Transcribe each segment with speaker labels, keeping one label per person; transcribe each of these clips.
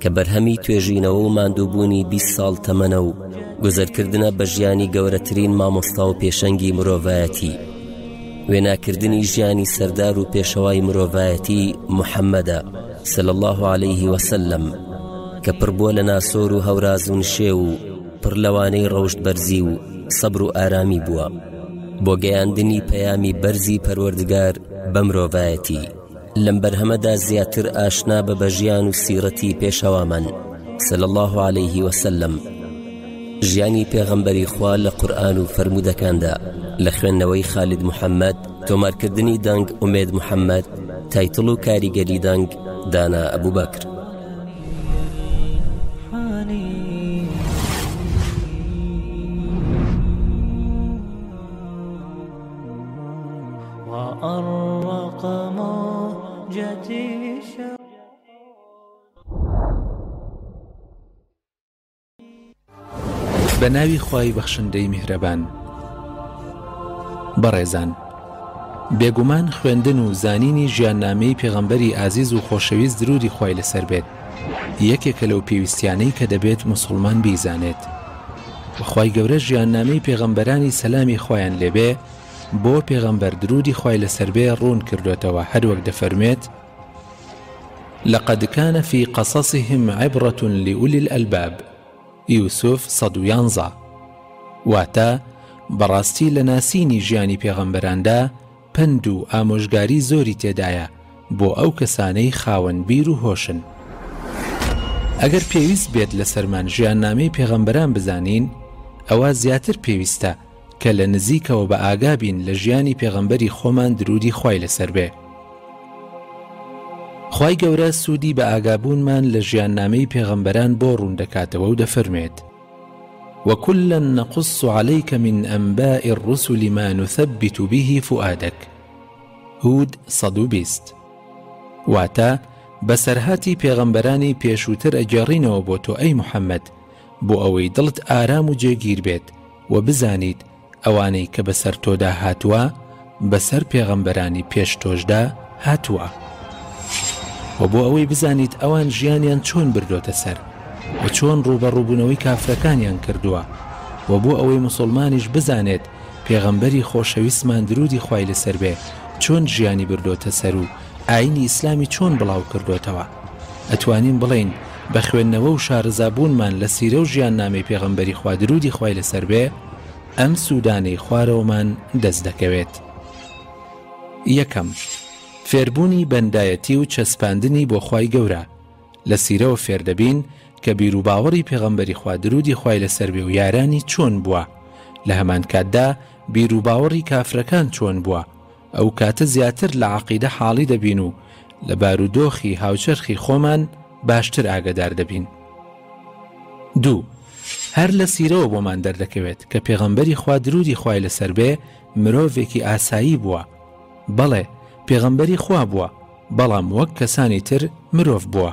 Speaker 1: کە بەرهەمی توێژینەوە و ماندووبوونی بیست ساڵ تەمەنە و گوزەرکردنە بە ژیانی گەورەترین مامۆستا و پێشەنگی مرۆڤایەتی وێناکردنی ژیانی سەردار و پێشەوای مرۆڤایەتی محەممەدە سل الله عليه وسلم کە پڕ بووە لە ناسۆر و هەورازون شێ و پڕ لەوانەی ڕەوشت بەرزی و سەبر و ئارامی بووە بۆ گەیاندنی پەیامی بەرزی پەروەردگار بە مرۆڤایەتی لەم بەرهەمەدا زیاتر ئاشنا بە بەژیان و سیرەتی پێشەوامان سەل الله عليه وسلم ژیانی پێغەمبەری خوا لە قورآن و فرەرمودەکاندا لە خوێندنەوەی خالد محەممەد تۆمارکردنی دەنگ ئومێد محەممەد تایتڵ و کاریگەری دەنگ دانا ئەبوو بەکر
Speaker 2: بە ناوی خوای بەخشندەی میهرەبان بەڕێزان بێگومان خوێندن و زانینی ژیاننامەی پێغەمبەری ئازیز و خۆشەویست درودی خوای لەسەر بێت یەکێکە لەو پێویستیانەی کە دەبێت مسلمان بیزانێت خوای گەورە ژیان نامەی پێغەمبەرانی سەلامی خوایان لێ بێ بۆ پێغەمبەر درودی خوای لەسەر بێ ڕوون کردۆتەوە هەروەک دەفەرموێت لقد كان في قصصهم عبرة لأولي الألباب یوسف 111 واتە بەڕاستی لە ناسینی ژیانی پێغەمبەراندا پەند و ئامۆژگاری زۆری تێدایە بۆ ئەو کەسانەی خاوەن بیر و هۆشن. ئەگەر پێویست بێت لەسەرمان ژیاننامەی پێغەمبەران بزانین، ئەوا زیاتر پێویستە کە لە نزیکەوە بە ئاگا بین لە ژیانی پێغەمبەری خۆمان درودی خوای لەسەر بێ. خوای گەورە سوودی بە ئاگابوونمان لە ژیاننامەی پێغەمبەران بۆ ڕوون دەکاتەوە و دەفەرموێت. وکلا نقص علیک من انباء الرسل ما نثبت به فوادک، هود سەد و بیست، واتە، بەسەرهاتی پێغەمبەرانی پێشووتر ئەگێڕینەوە بۆ تۆ ئەی محمد بۆ ئەوەی دڵت ئارام و جێگیر بێت و بزانیت ئەوانەی کە بەسەر تۆدا هاتووە بەسەر پێغەمبەرانی پێش تۆشدا هاتووە، وە بۆ ئەوەی بزانیت ئەوان ژیانیان چۆن بردۆتە سەر و چۆن ڕووبەڕووبوونەوەی کافرەکانیان کردووە، وە بۆ ئەوەی موسڵمانیش بزانێت پێغەمبەری خۆشەویستمان دروودی خوای لەسەر بێ چۆن ژیانی بردۆتە سەر و ئاینی ئیسلامی چۆن بڵاو کردۆتەوە ئەتوانین بڵێین بە خوێندنەوە و شارەزابوونمان لە سیرە و ژیاننامەی پێغەمبەری خوا دروودی خوای لەسەر بێ ئەم سوودانەی خوارەوەمان دەست دەکەوێت. یەکەم، فێربوونی بەندایەتی و چەسپاندنی بۆ خوای گەورە، لە سیرەوە فێر دەبین کە بیروباوەڕی پێغەمبەری خوا دروودی خوای لەسەر بێ و یارانی چۆن بووە، لە هەمان کاتدا بیروباوەڕی کافرەکان چۆن بووە، ئەو کاتە زیاتر لە عەقیدە حاڵی دەبین و لە بارودۆخی هاوچەرخی خۆمان باشتر ئاگەدار دەبین. دوو، هەر لە سیرەوە بۆمان دەردەکەوێت کە پێغەمبەری خوا دروودی خوای لەسەر بێ مرۆڤێکی ئاسایی بووە، بەڵێ پێغەمبەری خوا بووە، بەڵام وەک کەسانی تر مرۆڤ بووە،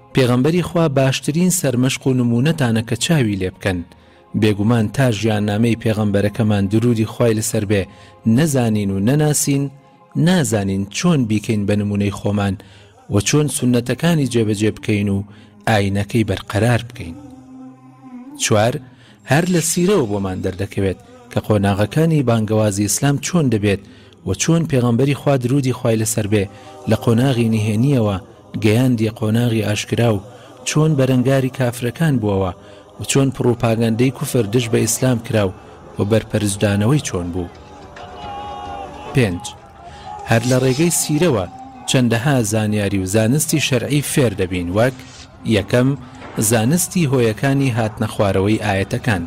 Speaker 2: پێغەمبەری خوا باشترین سەرمەشق و نموونەتانە کە چاوی لێ بکەن، بێگومان تا ژیاننامەی پێغەمبەرەکەمان دروودی خوای لەسەر بێ نەزانین و نەناسین نازانین چۆن بیکەین بە نموونەی خۆمان و چۆن سوننەتەکانی جێبەجێ بکەین و ئاینەکەی بەرقەرار بکەین. چوار، هەر لە سیرەوە بۆمان دەردەکەوێت کە قۆناغەکانی بانگەوازی ئیسلام چۆن دەبێت وە چۆن پێغەمبەری خوا درودی خوای لەسەر بێ لە قۆناغی نهێنیەوە گەیاندیە قۆناغی ئاشکرا و چۆن بەرەنگاری کافرەکان بوەوە و چۆن پڕوپاگەندەی کوفر دژ بە ئیسلام کرا و و بەرپەرچدانەوەی چۆن بوو. پێنج. هەر لە ڕێگەی سیرەوە چەندەها زانیاری و زانستی شەرعی فێر دەبین وەک. یەکەم، زانستی هۆیەکانی هاتنەخوارەوەی ئایەتەکان.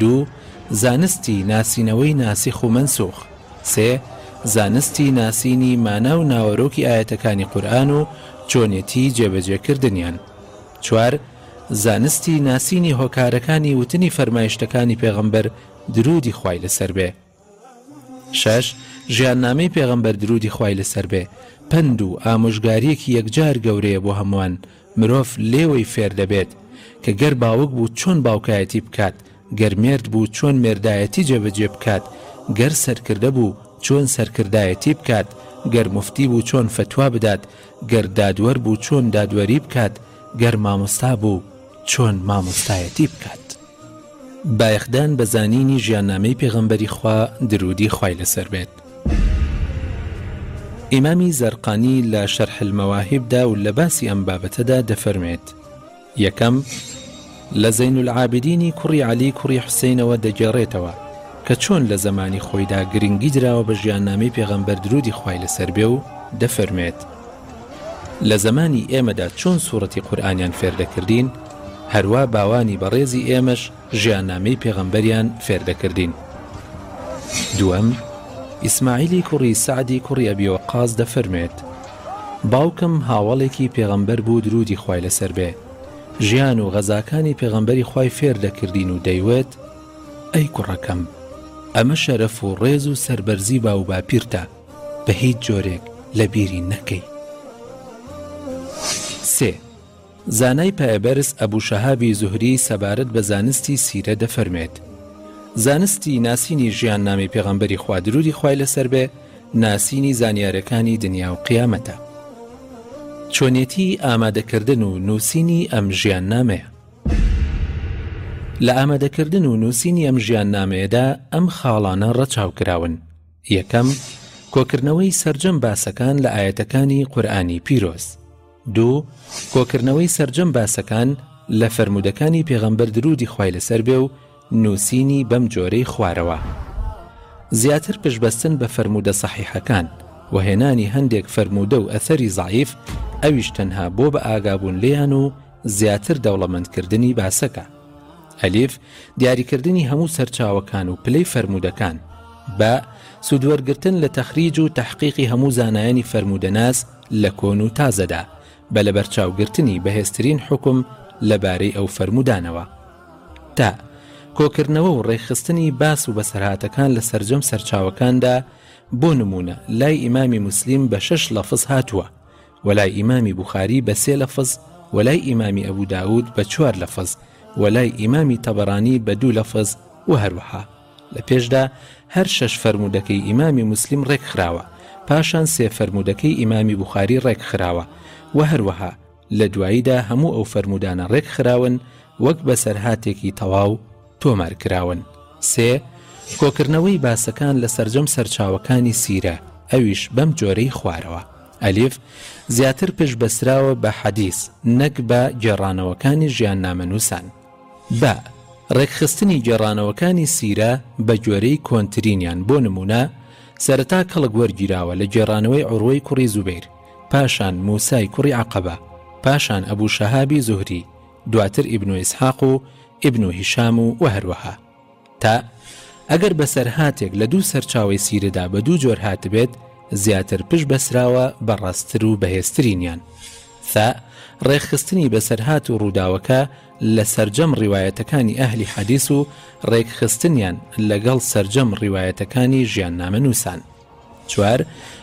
Speaker 2: دوو، زانستی ناسینەوەی ناسخ و مەنسوخ. سێ، زانستی ناسینی مانا و ناوەرۆکی ئایەتەکانی قورئان و چۆنێتی جێبەجێ کردنیان. چوار، زانستی ناسینی هۆکارەکانی وتنی فەرمایشتەکانی پێغەمبەر، دروودی خوای لەسەر بێ. شەش، ژیاننامەی پێغەمبەر درودی خوای لەسەر بێ، پەند و ئامۆژگاریەکی یەکجار گەورەیە بۆ هەموان، مرۆڤ لێوەی فێر دەبێت، کە گەر باوک بوو چۆن باوکایەتی بکات، گەر مێرد بوو چۆن مێردایەتی جێبەجێ بکات، گەر سەرکردە بوو چۆن سەرکردایەتی بکات، گەر موفتی بوو چۆن فەتوا بدات، گەر دادوەر بوو چۆن دادوەری بکات، گەر مامۆستا بوو چۆن مامۆستایەتی بکات. بایەخدان بە زانینی ژیاننامەی پێغەمبەری خوا، دروودی خوای لەسەر بێت. ئیمامی زەرقانی لە شەرح المواهب دا و لە باسی ئەم بابەتەدا دەفەرموێت، یەکەم، لە زەین العابدینی کوڕی عەلی کوڕی حوسەینەوە دەگێڕێتەوە کە چۆن لە زەمانی خۆیدا گرنگی دراوە بە ژیاننامەی پێغەمبەر دروودی خوای لەسەر بێ و دەفەرموێت، لە زەمانی ئێمەدا چۆن سوڕەتی قورئانیان فێر دەکردین، هەروا باوانی بەڕێزی ئێمەش ژیاننامەی پێغەمبەریان فێر دەکردین. دووەم، ئیسماعیلی کوڕی سەعدی کوڕی ئەبی وەقاس دەفەرموێت، باوکم هاوەڵێکی پێغەمبەر بوو درودی خوای لەسەر بێ، ژیان و غەزاکانی پێغەمبەری خوای فێر دەکردین و دەیوت، ئەی کوڕەکەم! ئەمە شەرەف و ڕێز و سەربەرزی باووباپیرتە. بە هیچ جۆرێک لە بیری نەکەی. سێ، زانای پایەبەرز ئەبو شەهابی زوهری سەبارەت بە زانستی سیرە دەفەرمێت، زانستی ناسینی ژیان نامەی پێغەمبەری خوا درودی خوای لەسەر بێ ناسینی زانیارەکانی دنیا و قیامەتە. چۆنێتی ئامادەکردن و نوسینی ئەم ژیان نامەیە. لە ئامادەکردن و نوسینی ئەم ژیان نامەیەدا ئەم خاڵانە ڕەچاو کراون. یەکەم، کۆکردنەوەی سەرجەم باسەکان لە ئایەتەکانی قورئانی پیرۆز. دوو، کۆکردنەوەی سەرجەم باسەکان لە فەرموودەکانی پێغەمبەر دروودی خوای لەسەر بێ و نووسینی بەم جۆرەی خوارەوە. زیاتر پشتبەستن بە فەرموودە سەحیحەکان، و هێنانی هەندێک فەرموودە و ئەثەری زەعیف ئەویش تەنها بۆ بەئاگابوون لێیان و زیاتر دەوڵەمەند کردنی باسەکە. ئەلیف، دیاریکردنی هەموو سەرچاوەکان و پلەی فەرموودەکان. باء، سوودوەرگرتن لە تەخریج و تەحقیقی هەموو زانایانی فەرموودەناس لە کۆن و تازەدا، بە لەبەرچاوگرتنی بەهێزترین حوکم لە بارەی ئەو فەرموودانەوە. تاء، کۆکردنەوە و ڕێکخستنی باس و بەسەرهاتەکان لە سەرجەم سەرچاوەکاندا، بۆ نموونە لای ئیمامی موسلیم بە شەش لەفز هاتووە، ولای ئیمامی بوخاری بە سێ لەفز ولای ئیمامی ئەبو داود بە چوار لەفز ولای ئیمامی تەبەرانی بە دوو لەفز و هەروەها لە پێشدا هەر شەش فەرموودەکەی ئیمامی موسلیم ڕێک خراوە پاشان سێ فەرموودەکەی ئیمامی بوخاری ڕێک خراوە و هەروەها لە دواییدا هەموو ئەو فەرموودانە ڕێک خراون وەک بەسەرهاتێکی تەواو تۆمار کراون. سێ، کۆکردنەوەی باسەکان لە سەرجەم سەرچاوەکانی سیرە، ئەویش بەم جۆرەی خوارەوە، ئەلیف، زیاتر پشت بەستراوە بە حەدیس، نەک بە گێڕانەوەکانی ژیاننامەنووسان. با، ڕێکخستنی گێڕانەوەکانی سیرە بە گوێرەی کۆنترینیان، بۆ نموونە، سەرەتا کەڵک وەرگیراوە لە گێڕانەوەی عوروەی کوڕی زوبەیر، پاشان موسای کوڕی عەقەبە، پاشان ئەبو شەهابی زوهری، دواتر ئیبن و ئیسحاق و ئیبن و هیشام و وە هەروەها. تاء، ئەگەر بەسەرهاتێک لە دوو سەرچاوەی سیرەدا بە دوو جۆر هاتبێت زیاتر پشت بەسراوە بە ڕاستتر و بەهێزترینیان. ثاء، ڕێکخستنی بەسەرهات و ڕووداوەکە لە سەرجەم ڕیوایەتەکانی ئەهلی حەدیس و ڕێکخستنیان لەگەڵ سەرجەم ڕیوایەتەکانی ژیاننامەنووسان. چوار،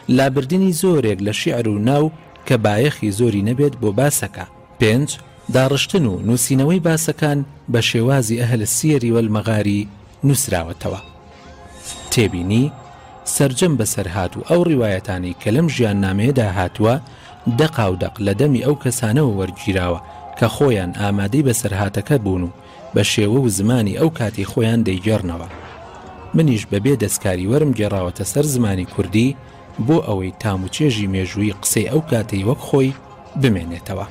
Speaker 2: لابردنی زۆرێک لە شیعر و ناو کە بایەخی زۆری نەبێت بۆ باسەکە. پێنج، داڕشتن و نووسینەوەی باسەکان بە شێوازی اهل السیر و المغاری نووسراوەتەوە. تێبینی، سەرجەم بەسەرهات و ئەو ڕیوایەتانەی کە لەم ژیاننامەیەدا هاتووە، دەقاودەق لە دەمی ئەو کەسانەوە وەرگیراوە کە خۆیان ئامادەی بەسەرهاتەکە بوون و، بە شێوە و زمانی ئەو کاتی خۆیان دەیگێڕنەوە. منیش بە بێ دەستکاریوەرم گێڕاوەتە سەر زمانی کوردی بۆ ئەوەی تام و چێژی مێژووی قسەی ئەو کاتەی وەک خۆی بمێنێتەوە.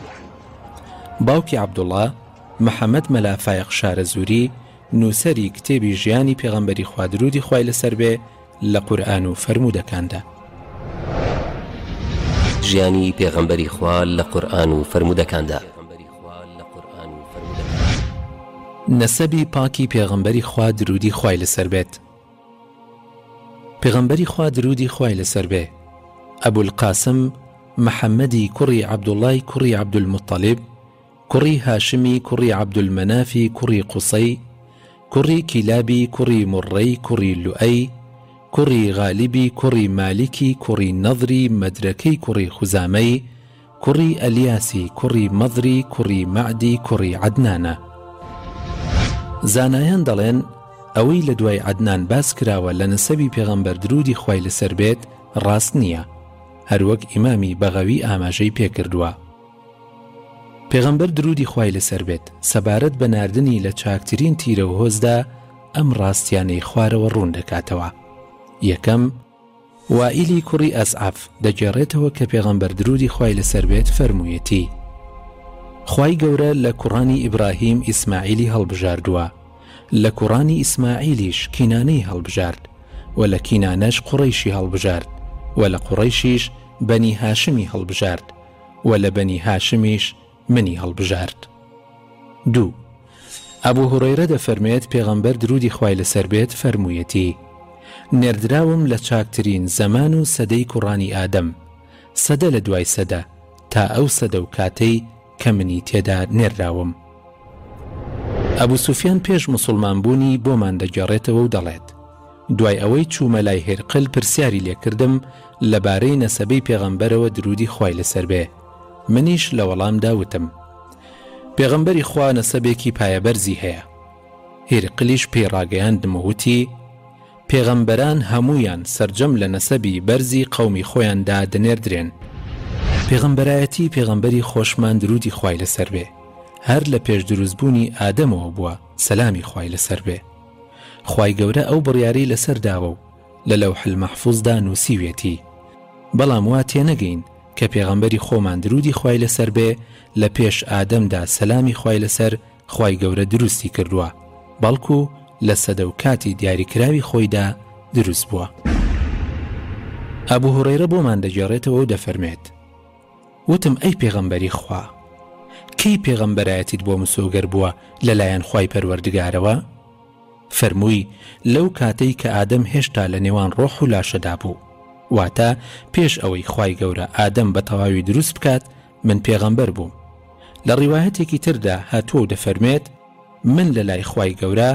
Speaker 2: باوکی عەبدوڵا، محەمەد مەلا فایەق شارەزووری، نووسەری کتێبی ژیانی پێغەمبەری خوا دروودی خوای لەسەر بێ لە قورئان و فەرموودەکاندا.
Speaker 1: ژیانی پێغەمبەری خوا لە قورئان و فەرموودەکاندا.
Speaker 2: نەسەبی پاکی پێغەمبەری خوا درودی خوای لەسەر بێت پێغەمبەری خوا درودی خوای لەسەر بێ ابو القاسم محمدی کوڕی عبداللە ی کوڕی عبدالمطلب کوڕی هاشمی کوڕی عبدالمنافی کوڕی قوسەی کوڕی کیلابی کوڕی مڕەی کوڕی لوئەی کوڕی غالیبی کوڕی مالیکی کوڕی نەضری مەدرەکەی کوڕی خوزامەی کوڕی ئەلیاسی کوڕی مەضری کوڕی مەعدی کوڕی عەدنانە. زانایان دەڵێن ئەوەی لە دوای عەدنان باس کراوە لە نەسەبی پێغەمبەر درودی خوای لەسەر بێت ڕاست نییە، هەروەک ئیمامی بەغەوی ئاماژەی پێکردووە. پێغەمبەر درودی خوای لەسەر بێت سەبارەت بە ناردنی لە چاکترین تیرەوهۆزدا ئەم ڕاستیانەی خوارەوە ڕوون دەکاتەوە، یەکەم، وائیلی کوڕی ئەسعەف، دەگێڕێتەوە کە پێغەمبەر دروودی خوای لەسەر بێت فەرموویەتی، خوای گەورە لە کوڕانی ئیبراهیم ئیسماعیلی هەڵبژاردووە، لە کوڕانی ئیسماعیلیش کینانەی هەڵبژارد، وە لە کینانەش قوڕەیشی هەڵبژارد، وە لە قوڕەیشیش بەنی هاشمی هەڵبژارد، وە لە بەنی هاشمیش، منی هەڵبژارد دوو ئەبو هورەیرە دەفەرموێت پێغەمبەر درودی خوای لەسەر بێت فەرموویەتی نێردراوم لە چاکترین زەمان و سەدەی کوڕانی ئادەم سەدە لە دوای سەدە تا ئەو سەدە و کاتەی کە منی تێدا نێرراوم ئەبو سوفیان پێش مسلمان بوونی بۆمان دەگێڕێتەوە و دەڵێت دوای ئەوەی چوومە لای هێرقل پرسیاری لێکردم لەبارەی نەسەبەی پێغەمبەرەوە درودی خوای لەسەر بێ منیش لە وەڵامدا وتم، پێغەمبەری خوا نەسەبێکی پایەبەرزی هەیە. هیرقلیش پێی ڕاگەیاندم و وتی، پێغەمبەران هەموویان سەرجەم لە نەسەبی بەرزی قەومی خۆیاندا دەنێردرێن. پێغەمبەرایەتی پێغەمبەری خۆشمان درودی خوای لەسەر بێ هەر لە پێش دروست بوونی ئادەمەوە بووە سەلامی خوای لەسەر بێ. خوای گەورە ئەو بڕیارەی لەسەر داوە و لە لەوح المحفوظدا نووسیویەتی، بەڵام وا تێنەگەین کە پێغەمبەری خۆمان دروودی خوای لەسەر بێ لە پێش ئادەمدا سەلامی خوای لەسەر خوای گەورە دروستی کردووە بەڵکو لە سەدە و کاتی دیاریکراوی خۆیدا دروست بووە. ئەبو هورەیرە بۆمان دەگێڕێتەوە و دەفەرمێت، وتم ئەی پێغەمبەری خوا! کەی پێغەمبەرایەتیت بۆ مسۆگەر بووە لەلایەن خوای پەروەردگارەوە؟ فەرمووی، لەو کاتەی کە ئادەم هێشتا لە نێوان ڕۆح و لاشەدا بوو، واتە پێش ئەوەی خوای گەورە ئادەم بە تەواوی دروست بکات، من پێغەمبەر بووم. لە ڕیوایەتێکی تردا هاتووە و دەفەرموێت، من لە لای خوای گەورە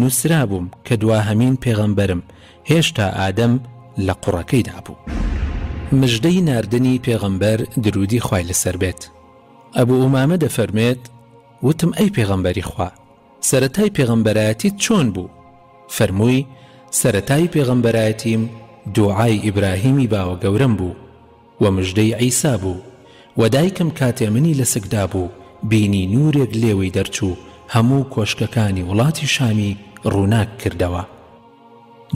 Speaker 2: نووسرابووم کە دواهەمین پێغەمبەرم، هێشتا ئادەم لە قوڕەکەیدا بوو. مژدەی ناردنی پێغەمبەر، دروودی خوای لەسەر بێت، ئەبو ئومامە دەفەرموێت، وتم، ئەی پێغەمبەری خوا! سەرەتای پێغەمبەرایەتیت چۆن بوو؟ فەرمووی، سەرەتای پێغەمبەرایەتیم دوعای ئیبراهیمی باوەگەورەم بوو، وە مژدەی عیسا بوو، وە دایکم کاتێ منی لە سکدا بوو بینی نوورێک لێوەی دەرچوو هەموو کۆشکەکانی وڵاتی شامی ڕووناک کردەوە.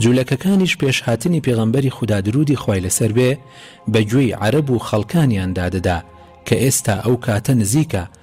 Speaker 2: جولەکەکانیش پێش هاتنی پێغەمبەری خودا دروودی خوای لەسەر بێ بە گوێی عەرەب و خەڵکانیاندا دەدا کە ئێستا ئەو کاتە نزیکە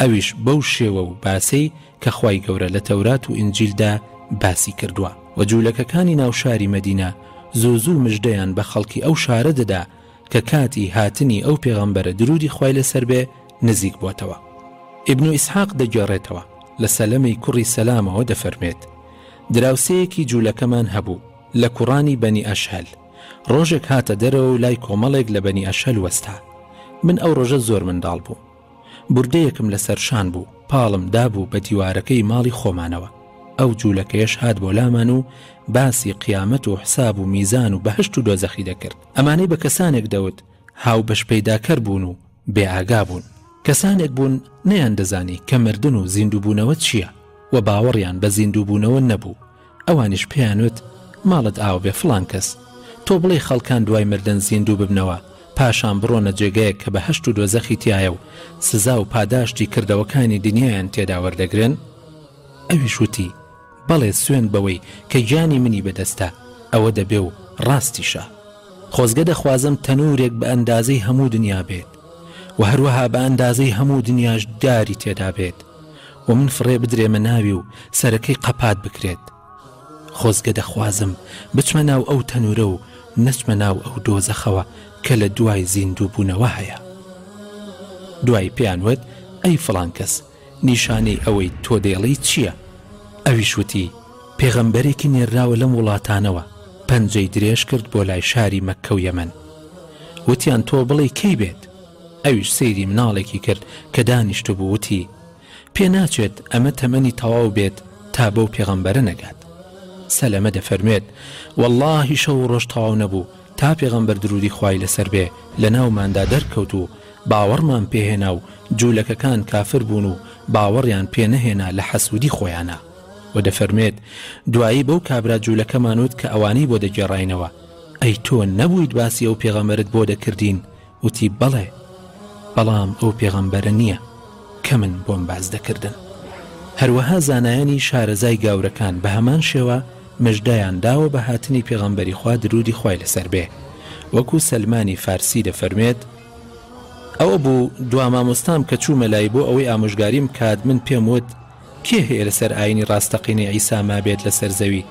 Speaker 2: ئەویش بەو شێوە و باسەی کە خوای گەورە لە تەورات و ئینجیلدا باسی کردووە وە جوولەکەکانی ناو شاری مەدینە زوو زوو مژدەیان بە خەڵکی ئەو شارە دەدا کە کاتی هاتنی ئەو پێغەمبەرە درودی خوای لەسەر بێ نزیک بۆتەوە ئیبن و ئیسحاق دەگێڕێتەوە لە سەلەمەی کوڕی سەلامەوە دەفەرمێت دراوسێیەکی جوولەکەمان هەبوو لە کوڕانی بەنی ئەشهل ڕۆژێک هاتە دەرەوە و لای کۆمەڵێک لە بەنی ئەشهل وەستا من ئەو ڕۆژە زۆر منداڵ بووم بوردەیەکم لەسەر شان بوو، پاڵم دابوو بە دیوارەکەی ماڵی خۆمانەوە، ئەو جوولەکەیەش هات بۆ لامان و باسی قیامەت و حساب و میزان و بەهەشت و دۆزەخی دەکرد، ئەمانەی بە کەسانێک دەوت هاوبەش پەیداکەر بوون و بێ ئاگا بوون، کەسانێک بوون نەیاندەزانی کە مردن و زیندووبوونەوە چییە و باوەڕیان بە زیندووبوونەوە نەبوو، ئەوانیش پێیان وت، ماڵت ئاو بێ فڵان کەس، تۆ بڵێی خەڵکان دوای مردن زیندوو ببنەوە، پاشان بڕۆنە جێگەیەک کە بەهەشت و دۆزەخی تیایە و سزا و پاداشتی کردەوەکانی دنیایان تێدا وەردەگرن؟ ئەویش وتی، بەڵێ سوێند بەوەی کە گیانی منی بەدەستە ئەوە دەبێ و ڕاستیشە. خۆزگە دەخوازم تەنوورێک بە ئەندازەی هەموو دنیا بێت و هەروەها بە ئەندازەی هەموو دنیاش داری تێدا بێت. و من فڕێ بدرێمە ناوی و سەرەکەی قەپات بکرێت، خۆزگە دەخوازم بچمە ناو ئەو تەنورە و نەچمە ناو ئەو دۆزەخەوە کە لە دوای زیندوو بوونەوە هەیە. دوایی پێیان وت، ئەی فڵان کەس، نیشانەی ئەوەی تۆ دەیڵێی چییە؟ ئەویش وتی، پێغەمبەرێکی نێرراوە لەم وڵاتانەوە، پەنجەی درێژ کرد بۆ لای شاری مەککە و یەمەن، وتیان تۆ بڵێی کەی بێت؟ ئەویش سەیری مناڵێکی کرد کە دانیشتبوو وتی، پێ ناچێت ئەمە تەمەنی تەواو بێت تا بەو پێغەمبەرە نەگات. سەلەمە دەفەرموێت، وەڵڵاهی شەو و ڕۆژ تەواو نەبوو تا پێغەمبەر درودی خوای لەسەر بێ لە ناوماندا دەرکەوت و باوەڕمان پێ هێنا و جولەکەکان کافر بوون و باوەڕیان پێ نەهێنا لە حەسودی خۆیانا. وە دەفەرموێت، دوایی بەو کابرا جولەکەمان وت کە ئەوانەی بۆ دەگێڕاینەوە، ئەی تۆ نەبوویت باسی ئەو پێغەمبەرەت بۆ دەکردین وتی، بەڵێ، بەڵام ئەو پێغەمبەرە نییە کە من بۆم باس دەکردن. هەروەها زانایانی شارەزای گاورەکان بە هەمان شێوە مژدەیان داوە بە هاتنی پێغەمبەری خوا درودی خوای لەسەر بێ، وەکو سەلمانی فارسی دەفەرموێت، ئەوە بوو دوا مامۆستام کە چوومە لای بۆ ئەوەی ئامۆژگاریم بکات من پێم وت، کێ هەیە لەسەر ئاینی ڕاستەقینەی عیسا مابێت لەسەر زەوی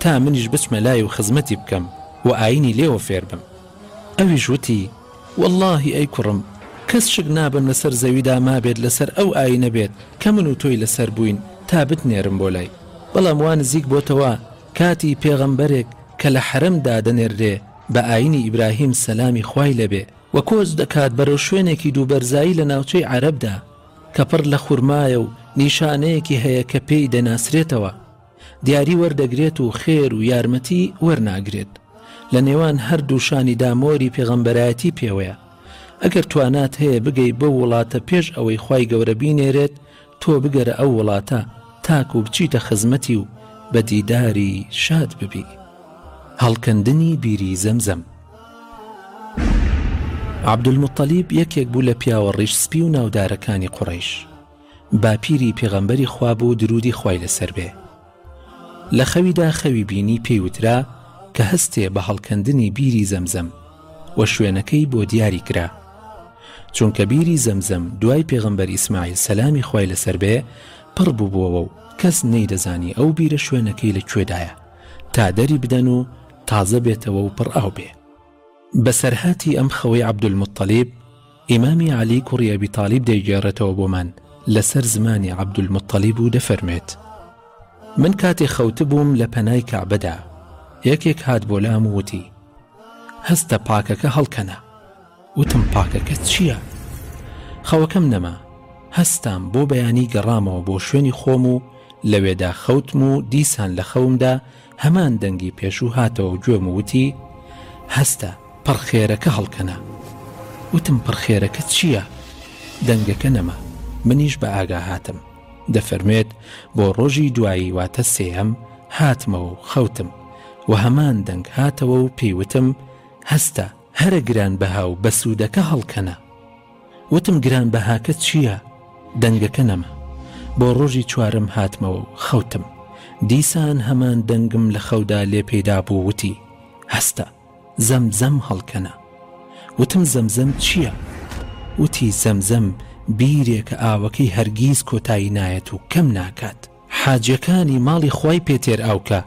Speaker 2: تا منیش بچمە لای و خزمەتی بکەم و ئاینی لێوە فێر بم؟ ئەویش وتی، وەڵڵاهی ئەی کوڕم، کەس شک نابەم لەسەر زەویدا مابێت لەسەر ئەو ئایینە بێت کە من و تۆی لەسەر بووین تا بتنێرم بۆ لای، بەڵام وا نزیک بۆتەوە کاتی پێغەمبەرێک کە لە حەرەم دادەنێررێ بە ئایینی ئیبراهیم سەلامی خوای لەبێ و کۆچ دەکات بەرەو شوێنێکی دوو بەرزایی لە ناوچەی عەرەبدا کە پڕ لە خورمایە و نیشانەیەکی هەیە کە پێی دەناسرێتەوە. دیاری وەردەگرێت و خێر و یارمەتی وەرناگرێت لە نێوان هەردوو شانی دا مۆری پێغەمبەرایەتی پێوەیە ئەگەر توانات هەیە بگەی بۆ وڵاتە پێش ئەوەی خی گەورە بینێرێت تۆ بگەرە ئەو وڵاتە تاک و بچیتە خزمەتی و بە دیداری شاد ببی هەڵکەندنی بیری زەمزەم عبدمطلیب یەکێک بوو لە پیاوە ڕیش سپی و ناودارەکانی قوڕیش باپیری پێغەمبەری خوا بوو درودی خوای لەسەر بێ لە خەویدا خەوی بینی پێی وترا کە هەستێ بە هەڵکەندنی بیری زەمزەم و شوێنەکەی بۆ دیاری کرا چونکە بیری زەمزەم دوای پێغەمبەر ئیسماعیل سەلامی خوای لەسەر بێ پڕ بووبووەوە و کەس نەیدەزانی ئەو بیرە شوێنەکەی لە کوێدایە تا دەری بدەن و تازە بێتەوە و پڕ ئاو بێ بەسەرهاتی ئەم خەوەی عەبدولموتەڵیب، ئیمامی عەلی کوڕی ئەبی تاڵیب دەیگێڕێتەوە بۆمان لەسەر زمانی عەبدولموتەڵیب و دەفەرموێت، من کاتێ خەوتبووم لە پەنای کەعبەدا، یەکێک هات بۆلام و وتی، هەستە پاکەکە هەڵکەنە. وتم پاکەکە چییە؟ خەوەکەم نەما، هەستام، بۆ بەیانی گەڕامەوە بۆ شوێنی خۆم و لەوێدا خەوتم و دیسان لە خەومدا هەمان دەنگی پێشوو هاتەوەو گوێم و وتی، هەستە، پڕخێرەکە هەڵکەنە. وتم، پڕخێرەکە چییە؟ دەنگەکە نەما. منیش بە ئاگا هاتم. دەفەرموێت، بۆ ڕۆژی دوایی واتە سێیەم هاتمەوە و خەوتم و هەمان دەنگ هاتەوە و پێی وتم، هەستە، هەرە گرانبەها و بەسوودەکە هەڵکەنە. وتم گران بەهاکە چیە دەنگەکە نەما بۆ ڕۆژی چوارەم هاتمەوە و خەوتم دیسان هەمان دەنگم لە خەودا لێ پەیدا بوو وتی هەستە زەم زەم هەڵکەنە وتم زەم زەم چیە وتی زەم زەم بیرێکە ئاوەکەی هەرگیز کۆتایی نایەت و کەم ناکات حاجیەکانی ماڵی خوای پێ تێرئاو کە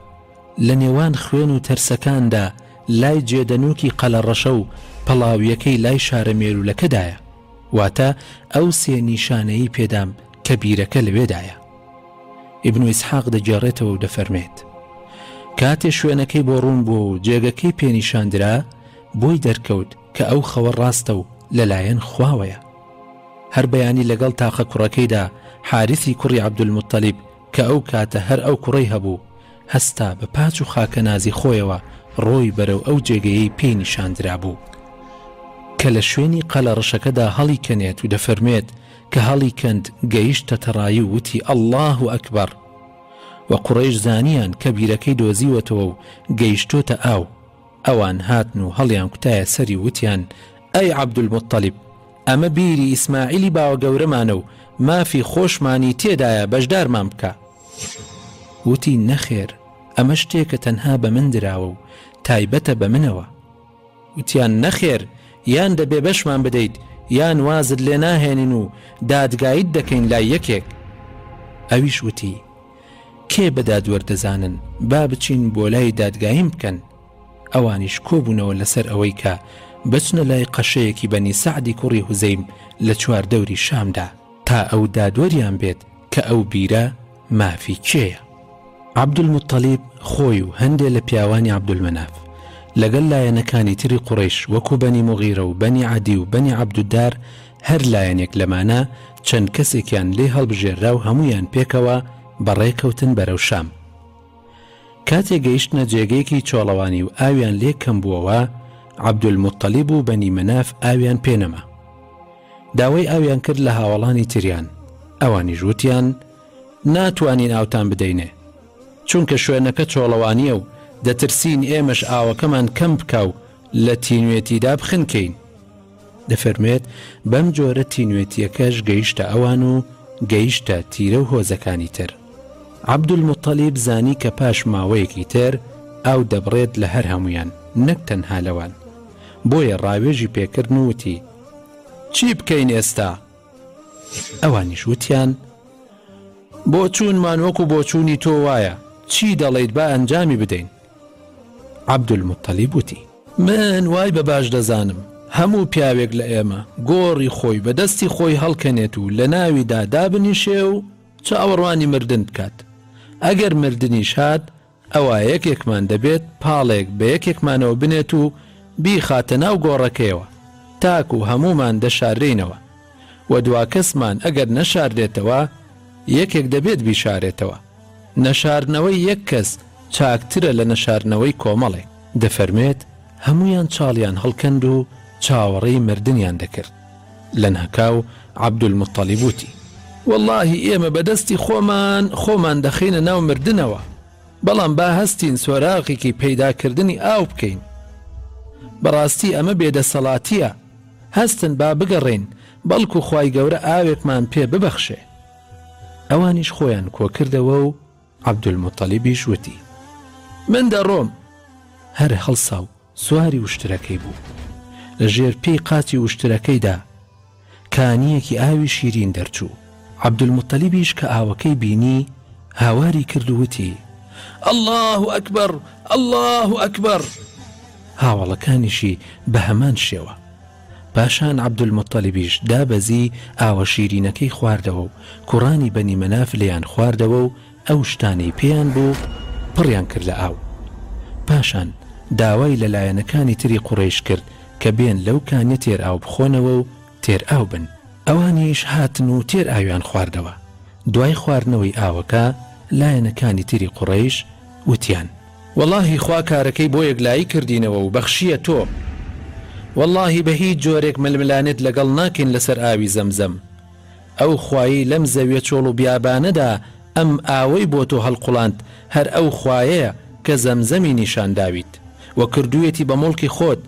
Speaker 2: لە نێوان خوێن و تەرسەکاندا لای جێدەنووکی قەلەڕەشە و پەڵاویەکەی لای شارە مێروولەکەدایە، واتە ئەو سێ نیشانەیی پێدام کە بیرەکە لەوێدایە. ئیبن ئیسحاق دەگێڕێتەوە و دەفەرمێت، کاتێ شوێنەکەی بۆ ڕوون بووە و جێگەکەی پێ نیشان درا، بۆی دەرکەوت کە ئەو خەوە ڕاستە و لەلایەن خواوەیە. هەر بەیانی لەگەڵ تاقە کوڕەکەیدا، حارسی کوڕی عەبدولموتەلیب، کە ئەو کاتە هەر ئەو کوڕەی هەبوو، هەستا بە پاچ و خاکەنازی خۆیەوە ڕۆی بەرەو ئەو جێگەیەی پێی نیشان درابوو، کە لە شوێنی قەلە ڕشەکەدا هەڵی کەنێت و دەفەرموێت، کە هەڵی کەند گەیشتە تەڕایی و وتی، اللە اکبر! و قوڕەیش زانیان کە بیرەکەی دۆزیوەتەوە و گەیشتۆتە ئاو، ئەوان هاتن و هەڵیانکوتایە سەری و وتیان، ئەی عەبدولموتەلیب، ئەمە بیری ئیسماعیلی باوەگەورەمانە و مافی خۆشمانی تێدایە بەشدارمان بکە. وتی، نەخێر، ئەمە شتێکە تەنها بە من دراوە و تایبەتە بە منەوە. وتیان، نەخێر، یان دەبێ بەشمان بدەیت، یان وازت لێناهێنین و دادگاییت دەکەین لای یەکێک. ئەویش وتی، کێ بە دادوەر دەزانن با بچین بۆ لای دادگایم بکەن ئەوانیش کۆبوونەوە لەسەر ئەوەی کە بچنە لای قەشەیەکی بەنی سەعدی کوڕی هوزەیم لە چواردەوری شامدا تا ئەو دادوەریان بێت کە ئەو بیرە مافی کێیە عەبدولموتەلیب خۆی و هەندێ لە پیاوانی عەبدولمەناف لەگەل لایەنەکانی تری قوڕەیش وەکو بەنی موغیرە و بەنی عەدی و بەنی عەبدودار هەر لایەنێک لەمانە چەند کەسێکیان لێ هەڵبژێررا و هەموویان پێکەوە بەڕێ کەوتن بەرەو شام. کاتێ گەیشتنە جێگەیەکی چۆڵەوانی و ئاویان لێ کەم بووەوە، عەبدولموتەلیب و بەنی مەناف ئاویان پێ نەما. داوای ئاویان کرد لە هاوەڵانی تریان، ئەوانیش وتیان، ناتوانین ئاوتان بدەینێ. چونکە شوێنەکە چۆڵەوانییە و دەترسین ئێمەش ئاوەکەمان کەم بکا و لە تینوێتیدا بخنکێین. دەفەرموێت، بەم جۆرە تینوێتییەکەش گەیشتە ئەوان و گەیشتە تیرە و هۆزەکانی تر. عەبدولموتەلیب زانی کە پاش ماوەیەکی تر ئاو دەبڕێت لە هەر هەموویان نەک تەنها لەوان. بۆیە ڕاوێژی پێکردن و وتی، چی بکەین ئێستا؟ ئەوانیش وتیان، بۆچوونمان وەکو بۆچوونی تۆ وایە، چی دەڵێیت با ئەنجامی بدەین؟ عەبدولموتەلیب وتی. من وای بە باش دەزانم هەموو پیاوێک لە ئێمە گۆڕی خۆی بە دەستی خۆی هەڵکەنێت و لە ناویدا دابنیشێ و چاوەڕوانی مردن بکات. ئەگەر مردنیش هات، ئەوا یەکێکمان دەبێت پاڵێک بە یەکێکمانەوە بنێت و بیخاتە ناو گۆڕەکەیەوە، تاکو هەموومان دەشاررێینەوە. و دواکەسمان ئەگەر نەشاردێتەوە یەکێک دەبێت بیشارێتەوە، نەشاردنەوەی یەک کەس چاکترە لە نەشاردنەوەی کۆمەڵێک. دەفەرموێت، هەموویان چاڵیان هەڵکەند و چاوەڕێی مردنیان دەکرد، لەناکاو عەبدولموتەڵیب وتی، وەڵڵاهی ئێمە بەدەستی خۆمان خۆمان دەخەینە ناو مردنەوە، بەڵام با هەستین سۆراغێکی پەیداکردنی ئاو بکەین، بەڕاستی ئەمە بێدەسەڵاتییە. هەستن با بگەڕێین بەڵکو خوای گەورە ئاوێکمان پێ ببەخشێ. ئەوانیش خۆیان کۆکردەوە و عەبدولموتەلیبیش وتی، من دەڕۆم. هەر هەڵسا و سواری وشترەکەی بوو. لە ژێر پێی قاچی وشترەکەیدا کانییەکی ئاوی شیرین دەرچوو. عەبدولموتەلیبیش کە ئاوەکەی بینی، هاواری کرد و وتی، اللە اکبر، اللە اکبر! هاوەڵەکانیشی بە هەمان شێوە. پاشان عەبدولموتەلیبیش دابەزی، ئاوە شیرینەکەی خواردەوە و کوڕانی بەنی مەناف لێیان خواردەوە و ئەو شتانەی پێیان بوو، پڕیان کرد لە ئاو. پاشان داوای لە لایەنەکانی تری قوڕەیش کرد کە بێن لەو کانیە تێر ئاو بخۆنەوە و تێرئاو بن، ئەوانیش هاتن و تێر ئاویان خواردەوە، دوای خواردنەوەی ئاوەکە لایەنەکانی تری قوڕەیش وتیان. وەڵاهی خوا کارەکەی بۆ یەکلایی کردینەوە و بەخشییە تۆ، وەڵاهی بە هیچ جۆرێک ململانێت لەگەڵ ناکەین لەسەر ئاوی زەمزەم، ئەو خوایەی لەم زەویە چۆڵ و بیابانەدا ئەم ئاوەی بۆ تۆ هەڵقوڵاند هەر ئەو خوایەیە کە زەمزەمی نیشان داویت و کردوویەتی بە موڵکی خۆت،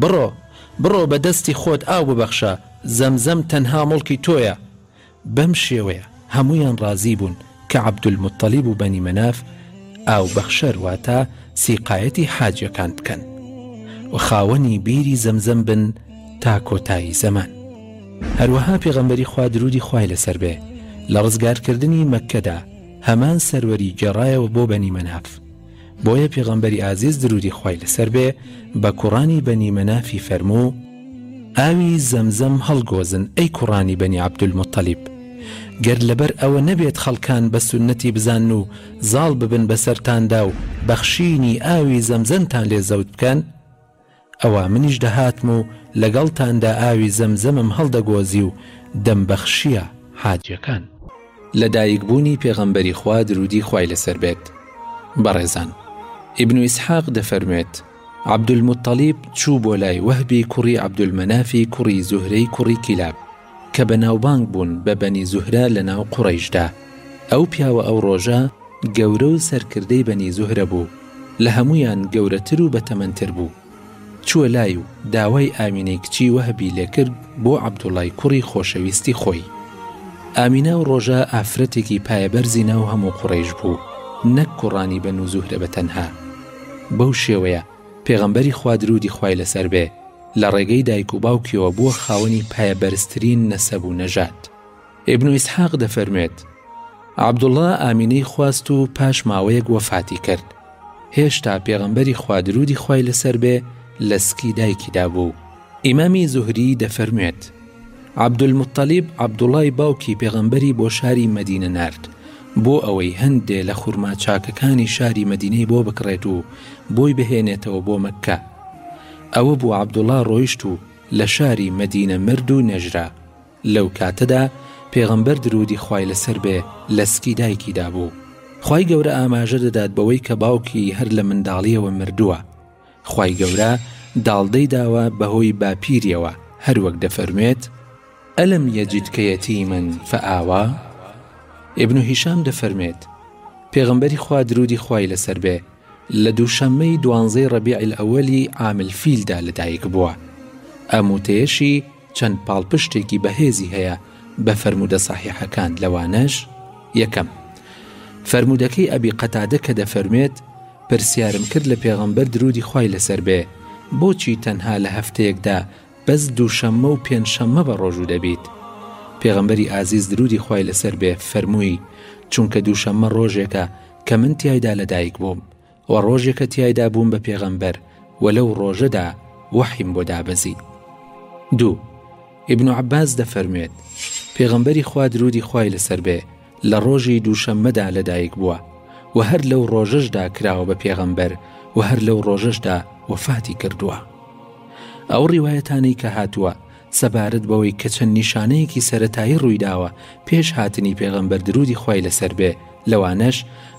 Speaker 2: بڕۆ، بڕۆ بە دەستی خۆت ئاو ببەخشە، زەمزەم تەنها موڵکی تۆیە. بەم شێوەیە هەموویان ڕازی بوون کە عەبدولموتەلیب و بەنی مەناف ئاو بەخشەر واتە سیقایەتی حاجیەکان بکەن و خاوەنی بیری زەمزەم بن تا کۆتایی زەمان. هەروەها پێغەمبەری خوا درودی خوای لەسەر بێ لە ڕزگارکردنی مەککەدا هەمان سەروەری گێڕایەوە بۆ بەنی مەناف، بۆیە پێغەمبەری ئازیز درودی خوای لەسەر بێ بە کوڕانی بەنی مەنافی فەرموو ئاوی زەمزەم هەڵگۆزن ئەی کوڕانی بەنی عبدالمطلب گەر لەبەر ئەوە نەبێت خەڵکان بە سوننەتی بزانن و زاڵ ببن بەسەرتاندا و بەخشینی ئاوی زەمزەنتان لێ زەوت بکەن ئەوا منیش دەهاتم و لەگەڵتاندا ئاوی زەمزەمم هەڵدەگۆزی و دەمبەخشییە حاجیەکان. لەدایک بوونی پێغەمبەری خوا دروودی خوای لەسەر بێت بەڕێزان ئیبن ئیسحاق دەفەرموێت، عەبدولموتەڵیب چوو بۆ لای وەهبی کوڕی عەبدولمەنافی کوڕی زوهرەی کوڕی کیلاب، کە بەناوبانگ بوون بە بەنی زوهرە لە ناو قوڕەیشدا، ئەو پیاوە ئەو ڕۆژە گەورە و سەرکردەی بەنی زوهرە بوو، لە هەموویان گەورەتر و بەتەمەنتر بوو، چووە لای و داوای ئامینەی کچی وەهبی لێ کرد بۆ عەبدوڵای کوڕی خۆشەویستی خۆی. ئامینە ئەو ڕۆژە ئافرەتێکی پایەبەرزی ناو هەموو قوڕەیش بوو، نەک کوڕانی بەنو زوهرە بە تەنها بەو شێوەیە، پێغەمبەری خوا درودی خوای لەسەر بێ لە ڕێگەی دایک و باوکیەوە بووە خاوەنی پایە بەرزترین نەسەب و نەژاد ئیبن ئیسحاق دەفەرموێت عەبدوڵا ئامینەی خواست و پاش ماوەیەک وەفاتی کرد هێشتا پێغەمبەری خوا درودی خوای لەسەر بێ لە سکی دایکیدا بوو ئیمامی زوهری دەفەرموێت، عەبدولموتەلیب عەبدوڵای باوکی پێغەمبەری بۆ شاری مەدینە نارد، بۆ ئەوەی هەندێ لە خورما چاکەکانی شاری مەدینەی بۆ بکڕێت و بۆی بهێنێتەوە بۆ مەککە. ئەوە بوو عەبدوڵا ڕۆیشت و لە شاری مەدینە مرد و نێژرا. لەو کاتەدا پێغەمبەر درودی خوای لەسەر بێ لە سکی دایکی دابوو. خوای گەورە ئاماژە دەدات بەوەی کە باوکی هەر لە منداڵییەوە مردووە. خوای گەورە داڵدەی داوە بەهۆی باپیریەوە هەروەک دەفەرموێت، الم یجدک یتیما فآوی، ابن هشام دەفەرموێت، پێغەمبەری خوا درودی خوای لەسەر بێ لە دووشەممەی دوانزەی ربیع الاول ی عام الفیل دا لەدایک بووە، ئەم وتەیەشی، چەند پاڵپشتێکی بەهێزی هەیە بە فەرموودە سەحیحەکان لەوانەش، یەکەم، فەرموودەکەی ئەبی قەتادە کە دەفەرموێت، پرسیارم کرد لە پێغەمبەر دروودی خوای لەسەر بێ، بۆچی تەنها لە هەفتەیەکدا بەس دووشەممە و پێنجشەممە بەڕۆژوو دەبیت؟ پێغەمبەری ئازیز دروودی خوای لەسەر بێ فەرمووی، چونکە دووشەممە ڕۆژێکە کە من تیایدا لەدایک بووم، وە ڕۆژێکە تیایدا بووم بە پێغەمبەر وە لەو ڕۆژەدا وەحیم بۆ دابەزی دوو ئیبن عباس دەفەرموێت پێغەمبەری خوا درودی خوای لەسەر بێ لە ڕۆژی دووشەممەدا لەدایک بووە و هەر لەو ڕۆژەشدا کراوە بە پێغەمبەر و هەر لەو ڕۆژەشدا وەفاتی کردووە ئەو ڕیواەتانەی کە هاتووە سەبارەت بەوەی کە چەند نیشانەیەکی سەرەتایی ڕوویداوە پێش هاتنی پێغەمبەر دروودی خوای لەسەر بێ لەوانەش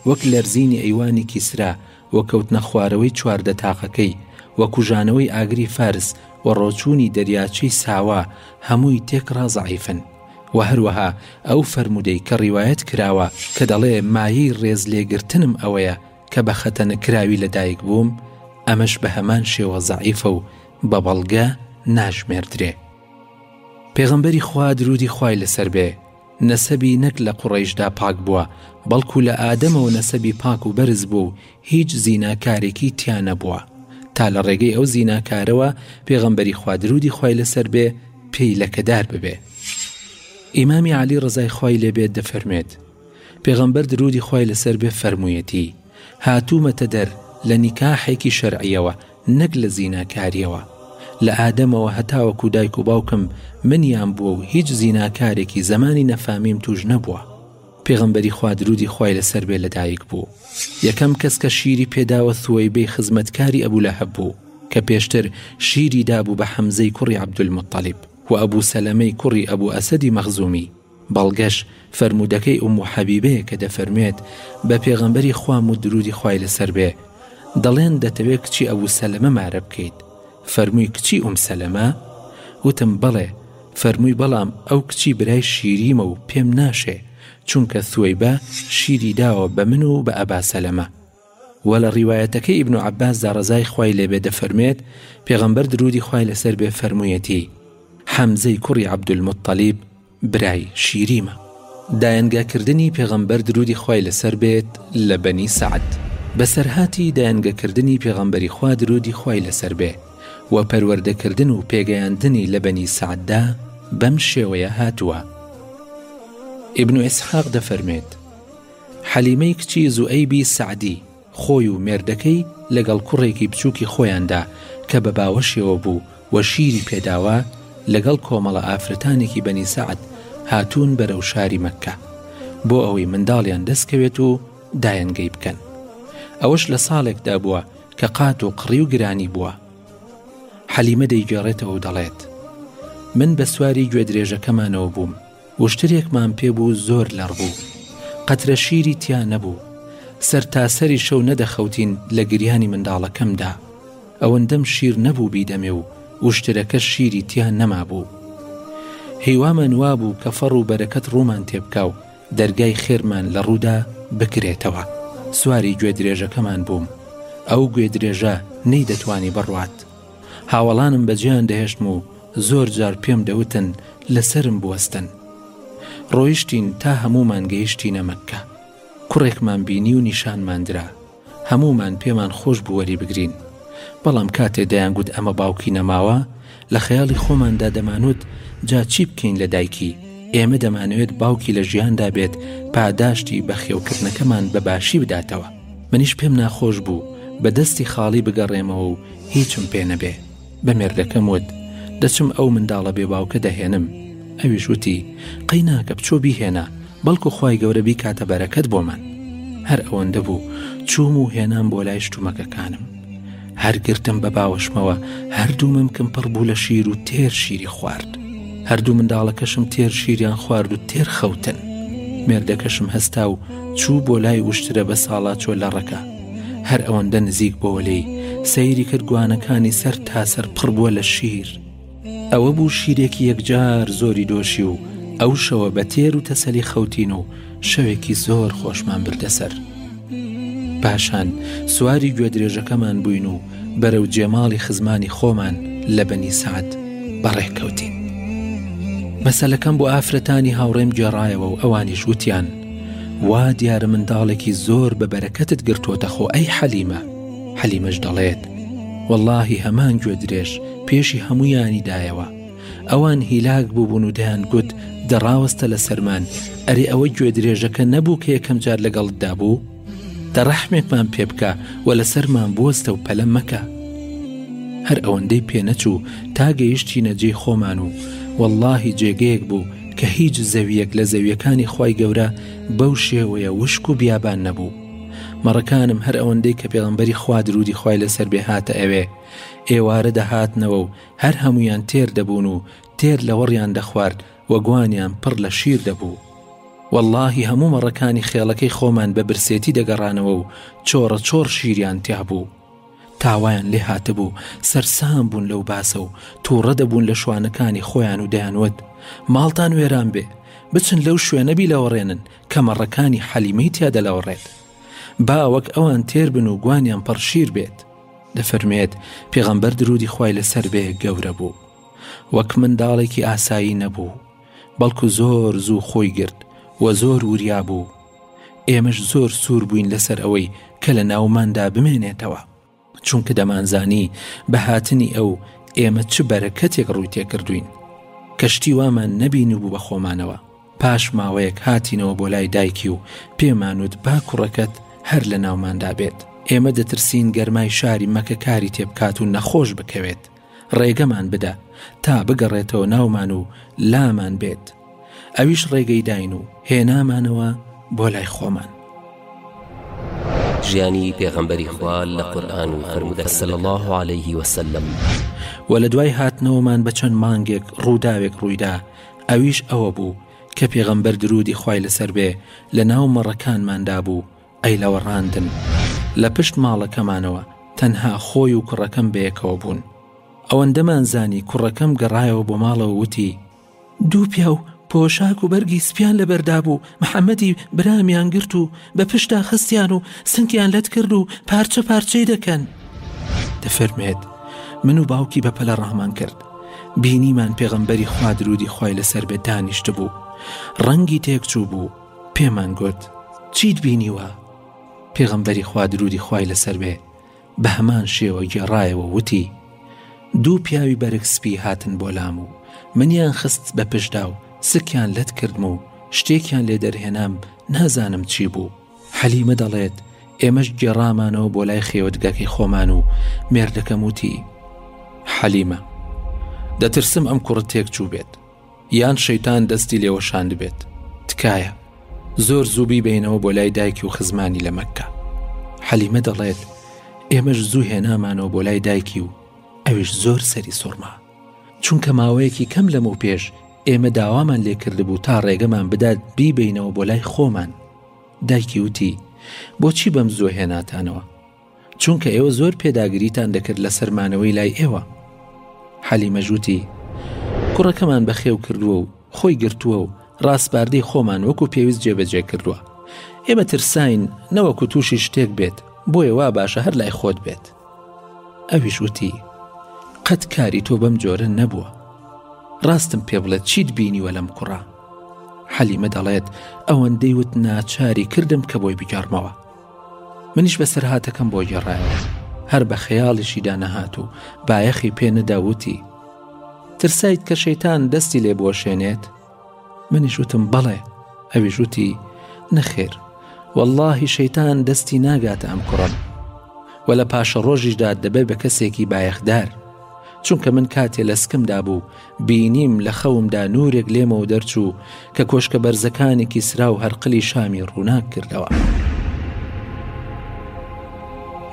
Speaker 2: وەک لەرزینی ئەیوانی کیسرا و کەوتنە خوارەوەی چواردە تاقەکەی و کوژانەوەی ئاگری فارس و ڕۆچوونی دەریاچەی ساوا هەمووی تێکڕا زەعیفن و هەروەها ئەو فەرموودەی کە ڕیوایەت کراوە کە دەڵێ مایەی ڕێزلێگرتنم ئەوەیە کە بە خەتەنەکراوی لەدایک بووم، ئەمەش بە هەمان شێوە زەعیفە و بە بەڵگە ناژمێردرێ. پێغەمبەری خوا درودی خوای لەسەر بێ، نەسەبی نەک لە قوڕەیشدا پاک بووە، بەڵکو لە ئادەمەوە نەسەبی پاک و بەرز بووە و هیچ زیناکارێکی تیا نەبووە، تا لە ڕێگەی ئەو زیناکارەوە پێغەمبەری خوا درودی خوای لەسەر بێ پێی لەکەدار ببێ. ئیمامی عەلی ڕەزای خوای لێ بێت دەفەرموێت. پێغەمبەر درودی خوای لەسەر بێ فەرموویەتی، هاتوومەتە دەر لە نیکاحێکی شەرعیەوە نەک لە زیناکاریەوە، لە ئادەمەوە هەتاوەکو دایک و باوکم منیان بووە و هیچ زیناکارێکی زەمانی نەفامیم توش نەبووە، پێغەمبەری خوا درودی خوای لەسەر بێ لەدایک بوو، یەکەم کەس کە شیری پێداوە ثوەیبەی خزمەتکاری ئەبو لەهەب بوو کە پێشتر شیری دابوو بە حەمزەی کوڕی عبدالمطلب و ئەبو سەلەمەی کوڕی ئەبو ئەسەدی مەخزومی، بەڵگەش فەرموودەکەی ئومو حەبیبەیە کە دەفەرموێت، بە پێغەمبەری خوام و دروودی خوای لەسەر بێ، دەڵێن، دەتەوێ کچی ئەبو سەلەمە مارە بکەیت؟ فەرمووی، کچی ئوم سەلەمە؟ وتم، بەڵێ، فەرمووی، بەڵام ئەو کچی برای شیریمە و پێم ناشێ، چونکە ثوەیبە شیری داوە بە من و بە ئەبا سەلەمە. وە لە ڕیوایەتەکەی ئیبن عەباسدا ڕەزای خوای لێبێ دەفەرموێت، پێغەمبەر دروودی خوای لەسەر بێ فەرموویەتی، حەمزەی کوڕی عەبدولموتەڵیب، برای، شیریمە. دایەنگا کردنی پێغەمبەر دروودی خوای لەسەر بێت لە بەنی سەعد، بەسەرهاتی دایەنگە کردنی پێغەمبەری خوا دروودی خوای لەسەر بێ، وە پەروەردە کردن و پێگەیاندنی لە بەنی سەعددا بەم شێوەیە هاتووە. ئیبن ئیسحاق دەفەرموێت. حەلیمەی کچی زوئەیبی سەعدی، خۆی و مێردەکەی لەگەڵ کوڕێکی بچووکی خۆیاندا کە بە باوەشیەوە بوو و شیری پێداوە، لەگەڵ کۆمەڵە ئافرەتانێکی بەنی سەعد هاتوون بەرەو شاری مەککە، بۆ ئەوەی منداڵیان دەستکەوێت و دایەنگەی بکەن. ئەوەش لە ساڵێکدا بووە کە قات و قڕی و گرانی بووە. حەلیمە دەیگێڕێتەوە و دەڵێت، من بە سواری گوێدرێژەکەمانەوە بووم، وشترێکمان پێ بوو زۆر لەڕ بوو قەترە شیری تیا نەبوو سەرتاسەری شەو نەدەخەوتین لە گریانی منداڵەکەمدا ئەوەندەم شیر نەبوو بیدەمێ و وشترەکەش شیری تیا نەمابوو هیوامان وابوو کە فەڕ و بەرەکەت ڕوومان تێ بکا و دەرگای خێرمان لە ڕوودا بکرێتەوە سواری گوێدرێژەکەمان بووم ئەو گوێدرێژە نەیدەتوانی بڕوات هاوەڵانم بەجێیان دەهێشتم و زۆر جار پێم دەوتن لەسەرم بوەستن. ڕۆیشتین تا هەموومان گەیشتینە مەککە. کوڕێکمان بینی و نیشانمان درا. هەموومان پێمان خۆش بوو وەریبگرین. بەڵام کاتێ دەیانگوت ئەمە باوکی نەماوە، لە خەیاڵی خۆماندا دەمانوت جا چی بکەین لە دایکی؟ ئێمە دەمانەوێت باوکی لە ژیاندا بێت پاداشتی بەخێوکردنەکەمان بە باشی بداتەوە. منیش پێم ناخۆش بوو بە دەستی خاڵی بگەڕێمەوە و هیچم پێ نەبێ بە مێردەکەم وت دەچم ئەو منداڵە بێ باوکە دەهێنم ئەویش وتی قەی ناکە بچۆ بیهێنە بەڵکو خی گەورە بیکاتە بەرەکەت بۆمان هەر ئەوەندە بوو چووم و هێنام بۆ لای شتومەکەکانم هەرگرتم بە باوەشمەوە هەردوو ممکن پڕ بوو لە شیر و تێر شیری خوارد هەردوو منداڵەکەشم تێر شیریان خوارد و تێر خەوتن مێردەکەشم هەستا و چوو بۆ لای وشترە بە ساڵا چۆ لە ڕەکە هەر ئەوەندە نزیک بۆوە لێی سەیری کرد گوانەکانی سەر تاسەر پڕ بووە لە شیر ئەوە بوو شیرێکی یەکجار زۆری دۆشی و ئەو شەوە بە تێر و تەسەلی خەوتین و شەوێکی زۆر خۆشمان بردەسەر پاشان سواری گوێ درێژەکەمان بووین و بەرەو جێماڵی خزمانی خۆمان لە بەنی سعات بەڕێککەوتین مەسەلەکەم بۆ ئافرەتانی هاوڕێم گێڕایەوە و ئەوانیش وتیان وا دیارە منداڵێکی زۆر بە بەرەکەتت گرتووەتە خۆ ئەی حەلیمە حەلیمەش دەڵێت واللهی هەمان گوێ درێژ پێشی هەمویانی دایەوە ئەوان هیلاک بووبوون و دەیان گوت دەڕاوەستە لە سەرمان ئەرێ ئەوە گوێ درێژەکە نەبوو کە یەکەم جار لەگەڵتدا بوو دە ڕەحمێکمان پێ بکە و لەسەرمان بوەستە و پەلە مەکە هەر ئەوەندەی پێنەچوو تا گەیشتینە جێی خۆمان و واللهی جێگەیەک بوو کە هیچ زەویەک لە زەویەکانی خی گەورە بەو شێوەیە وشک و بیابان نەبوو مەڕەکانم هەر ئەوەندەی کە پێغمبەری خوا درودی خی لەسەر بێ هاتە ئەوێ ئێوارە دەهاتنەوە و هەر هەمویان تێر دەبوون و تێر لە وەڕیان دەخوارد و گوانیان پڕ لە شیر دەبوو. وەڵاهی هەموو مەڕەکانی خێڵەکەی خۆمان بە برسێتی دەگەڕانەوە و چۆڕە چۆڕ شیریان تیابوو. تاوایان لێ هاتبوو سەرسام بوون لەو باسە و تووڕە دەبوون لە شوانەکانی خۆیان و دەیانوت ماڵتان وێران بێ بچن لەو شوێنە بیلەوەڕێنن کە مەڕەکانی حەلیمەی تیا دەلەوەڕێت با وەک ئەوان تێر بن و گوانیان پەڕشیر بێت دەفەرمێت پێغەمبەر درودی خوای لەسەر بێ گەورە بوو وەک منداڵێکی ئاسایی نەبوو، بەڵکو زۆر زوو خۆی گرت و زۆر وریا بوو، ئێمەش زۆر سوور بووین لەسەر ئەوەی کە لە ناوماندا بمێنێتەوە، چونکە دەمانزانی بە هاتنی ئەو ئێمە چ بەرەکەتێک ڕووی تێکردووین، کەشتی وامان نەبینیبوو بە خۆمانەوە، پاش ماوەیەک هاتینەوە بۆ لای دایکی و پێمان وت با کوڕەکەت هەر لە ناوماندا بێت، ئێمە دەترسین گەرمای شاری مەکە کاری تێبکات و نەخۆش بکەوێت، ڕێگەمان بدە تا بگەڕێتەوە ناومان و لامان بێت ئەویش ڕێگەی داین و هێنامانەوە بۆ لای خۆمان
Speaker 1: ژیانی پێغەمبەری خوا لە قورآن و فەرمودە سەل الله عليه وسلم
Speaker 2: و لە دوای هاتنەوەمان بە چەند مانگێک ڕووداوێک ڕوویدا ئەویش ئەوە بوو کە پێغەمبەر درودی خی لەسەر بێ لە ناو مەڕەکانماندا بوو ئەیلەوەڕاندن. لە پشت ماڵەکەمانەوە تەنها خۆی و کوڕەکەم بەیەکەوە بوون. ئەوەندەمان زانی کوڕەکەم گەڕایەوە بۆ ماڵەوە وتی، دوو پیاو پۆشاک و بەرگی سپیان لەبەردابوو، محەمەدی برامیان گرت و بە پشتا خستیان و سنگیان لەت کرد و پارچە پارچەی دەکەن. دەفەرموێت، من و باوکی بەپەلە ڕامان کرد. بینیمان پێغەمبەری خوا درودی خوای لەسەر بێت دانیشتبوو. ڕەنگی تێکچوو بوو، پێمان گۆت چیت بینیوە؟ پێغەمبەری خوا درودی خوای لەسەر بێ بە هەمان شێوە گێڕایەوە وتی، دوو پیاوی بەرگ سپی هاتن بۆ لام و منیان خست بە پشدا و سکیان لەت کردم و شتێکیان لێ دەرهێنام نازانم چی بوو، حەلیمە دەڵێت، ئێمەش گێڕامانەوە بۆ لای خێوەتگەکەی خۆمان و مێردەکەم وتی، حەلیمە! دەترسم ئەم کوڕت تێک چوو بێت. یان شەیتان دەستی لێوەشاندبێت تکایە زۆر زوو بیبینەوە بۆ لای دایکی و خزمانی لە مەککە حەلیمە دەڵێت ئێمەش زوو هێنامانەوە بۆ لای دایکی و ئەوش زۆر سەری سوڕما چونکە ماوەیەکی کەم لەم و پێش ئێمە داوامان لێکردبوو تا ڕێگەمان بدات بیبینەوە بۆ لای خۆمان دایکی وتی بۆچی بەم زوو هێناتانەوە چونکە ئێوە زۆر پێداگریتان دەکرد لەسەر مانەوەی لای ئێوە حەلیمەش وتی کوڕەکەمان بەخێو کردووە و خۆی گرتووە و ڕاسپاردەی خۆمان وەکو پێویست جێبەجێ کردووە ئێمە ترساین نەوەکو تووشی شتێک بێت بۆیە وا باشە هەر لای خۆت بێت ئەویش وتی قەت کاری تۆ بەم جۆرە نەبووە ڕاستم پێ بڵێت چیت بینیوە لەم کوڕە حەلیمە دەڵێت ئەوەندەی وت ناچاری کردم کە بۆی بگەڕمەوە منیش بەسەرهاتەکەم بۆ گێڕایەوە هەر بە خەیاڵیشیدا نەهات و بایەخی پێ نەداوتی ترسایت کە شەیتان دەستی لێ بۆشێنێت منیش وتم بەڵێ ئەوی ژووتی نەخێر واللهی شەیتان دەستی ناگاتە ئەم کوڕم و لە پاشە ڕۆژیشدا دەبێت بە کەسێکی بایەخدار چونکە من کاتێ لە سکمدا بوو بینیم لە خەومدا نورێک لێمەوە دەرچوو کە کۆشکە بەرزەکانی کیسرا و هەرقلی شامی ڕووناک کردەوە.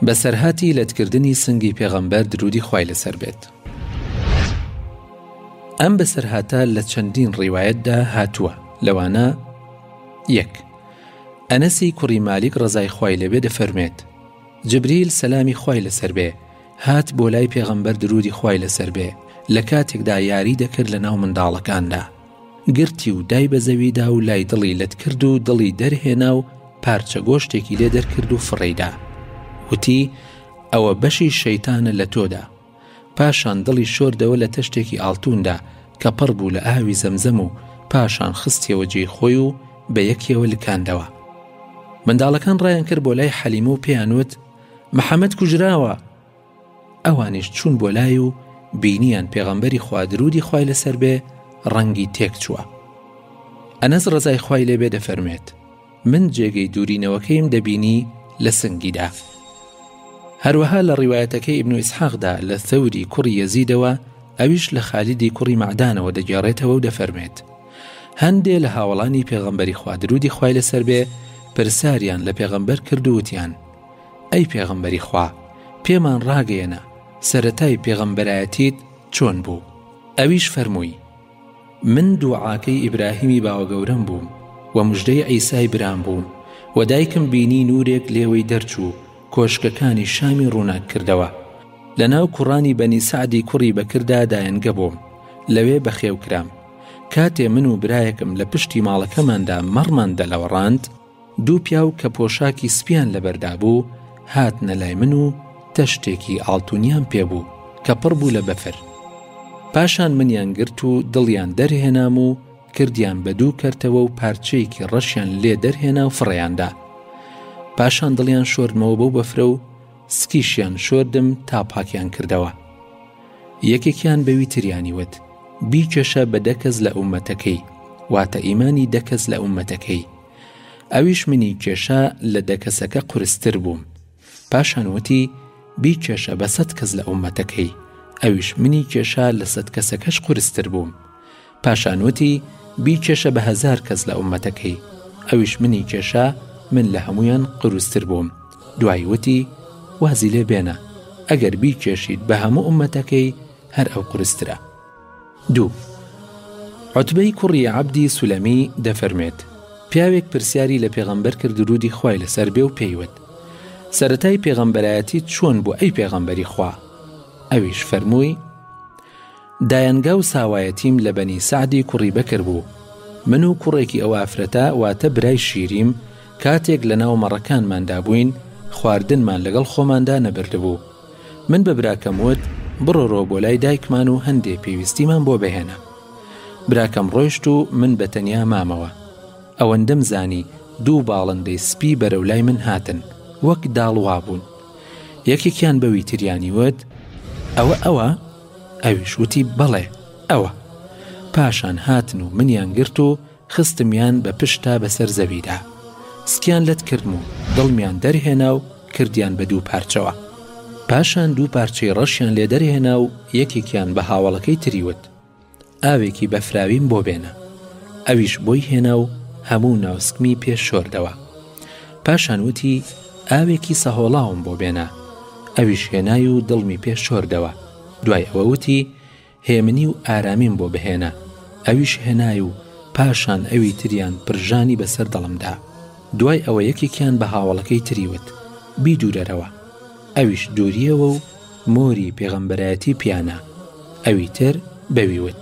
Speaker 2: بەسەرهاتی لەتکردنی سنگی پێغەمبەر درودی خوای لەسەر بێت ئەم بەسەرهاتە لە چەندین ڕیواەتدا هاتووە لەوانە یەک ئەنەسی کوڕی مالیک ڕزای خوای لەوێ دەفەرمێت جبریل سەلامی خوای لەسەر بێ هات بۆ لای پێغەمبەر درودی خوای لەسەر بێ لە کاتێکدا یاری دەکرد لە ناو منداڵەکاندا گرتی و دای بە زەویدا و لای دڵی لەت کرد و دڵی دەرهێنا و پارچە گۆشتێکی لێ دەرکرد و فڕیدا وتی ئەوە بەشی شەیتانە لە تۆدا پاشان دڵی شۆردەوە لە تەشتێکی ئاڵتوندا کە پڕ بوو لە ئاوی زەمزەم و پاشان خستیەوە جێ خۆی و بە یەکیەوە لکاندەوە منداڵەکان ڕایان کرد بۆ لای حەلیمە و پێیانوت محەمەد کوژراوە ئەوانیش چوون بۆ لای و بینیان پێغەمبەری خوادرودی خوای لەسەر بێ ڕەنگی تێک چووە ئەنەس ڕزای خوای لێبێ دەفەرمێت من جێگەی دوورینەوەکەیم دەبینی لە سنگیدا هەروەها لە ڕیواەتەکەی ئبن و ئیسحاقدا لە ثەوری کوڕی یەزیدەوە ئەویش لە خالیدی کوڕی مەعدانەوە دەگێڕێتەوە و دەفەرمێت هەندێ لە هاوڵانی پێغەمبەری خوادرودی خوای لەسەر بێ پرساریان لە پێغەمبەر کرد وتیان ئەی پێغەمبەری خوا پێمان ڕاگەیەنە سەرەتای پێغەمبەرایەتیت چۆن بوو ئەویش فەرمووی من دوعاکەی ئیبراهیمی باوەگەورەم بووم و مژدەی عیسای برام بووم و دایکم بینی نورێک لێوەی دەرچوو کۆشکەکانی شامی ڕووناک کردەوە لە ناو کوڕانی بەنی سعدی کوڕی بەکردا دایەنگە بووم لەوێ بەخێو کرام کاتێ من و برایەکم لە پشتی ماڵەکەماندا مەڕمان دەلەوەڕاند دوو پیاو کە پۆشاکی سپییان لەبەردا بوو، هاتنە لای من و تەشتێکی ئاڵتوونیان پێ بوو کە پڕ بوو لە بەفر. پاشان منیان گرت و دڵیان دەرهێنام و کردیان بە دوو کەرتەوە و پارچەیەکی ڕەشیان لێ دەرهێنا و فڕێیان دا. پاشان دڵیان شۆردمەوە بەو بەفرە و سکیشیان شۆردم تا پاکیان کردەوە. یەکێکیان بەوی تریانی وت، بیکێشە بە دە کەس لە ئوممەتەکەی، واتە ئیمانی دە کەس لە ئوممەتەکەی. ئەویش منی کێشا لە دە کەسەکە قورستر بووم. پاشان وتی، بیکێشە بە سەد کەس لە ئوممەتەکەی، ئەویش منی کێشا لە سەد کەسەکەش قورستر بووم. پاشان وتی، بیکێشە بە هەزار کەس لە ئوممەتەکەی، ئەویش منی کێشا، من لە هەموویان قوروستر بووم، دوایی وتی، وازی لێ بێنە، ئەگەر بیکێشیت بە هەموو ئوممەتەکەی، هەر ئەو قورسترە. دوو. عوتبەی کوڕی عەبدی سولەمی دەفەرموێت، پیاوێک پرسیاری لە پێغەمبەر کرد درودی خوای لەسەر بێ و پێی وت، سەرەتای پێغەمبەرایەتیت چۆن بوو ئەی پێغەمبەری خوا؟ ئەویش فەرمووی، دایەنگا و ساوایەتیم لە بەنی سەعدی کوڕی بەکر بوو، من و کوڕێکی ئەو ئافرەتە واتە برای شیریم کاتێک لە ناو مەڕەکانماندا بووین خواردنمان لەگەڵ خۆماندا نەبردبوو، من بە براکەم وت بڕۆرۆ بۆ لای دایکمان و هەندێ پێویستیمان بۆ بهێنە. براکەم ڕۆیشت و من بە تەنیا مامەوە. ئەوەندەم زانی دوو باڵندەی سپی بەرەو لای من هاتن، وەک داڵ وابوون. یەکێکیان بەوی تریانی وت، ئەوە ئەوە؟ ئەویش وتی بەڵێ ئەوە. پاشان هاتن و منیان گرت و خستمیان بە پشت تا بەسەر زەویدا. سکیان لەت کردم و دڵمیان دەرهێنا و کردیان بە دوو پارچەوە. پاشان دوو پارچەی ڕەشیان لێ دەرهێنا و یەکێکیان بە هاوەڵەکەی تری وت. ئاوێکی بەفراویم بۆ بێنە ئەویش بۆی هێنا و هەموو ناوسکمی پێ شۆردەوە پاشان وتی ئاوێکی سەهۆڵاوم بۆ بێنە ئەویش هێنای و دڵمی پێ شۆردەوە دوای ئەوە وتی هێمنی و ئارامیم بۆ بهێنە ئەویش هێنای و پاشان ئەوی تریان پرژانی بەسەر دڵمدا دوای ئەوە یەکێکیان بە هاوڵەکەی تریوت بیدورەرەوە ئەویش دووریەوە و مۆری پێغەمبەرایەتی پیانا. ئەوی تر بەوی وت،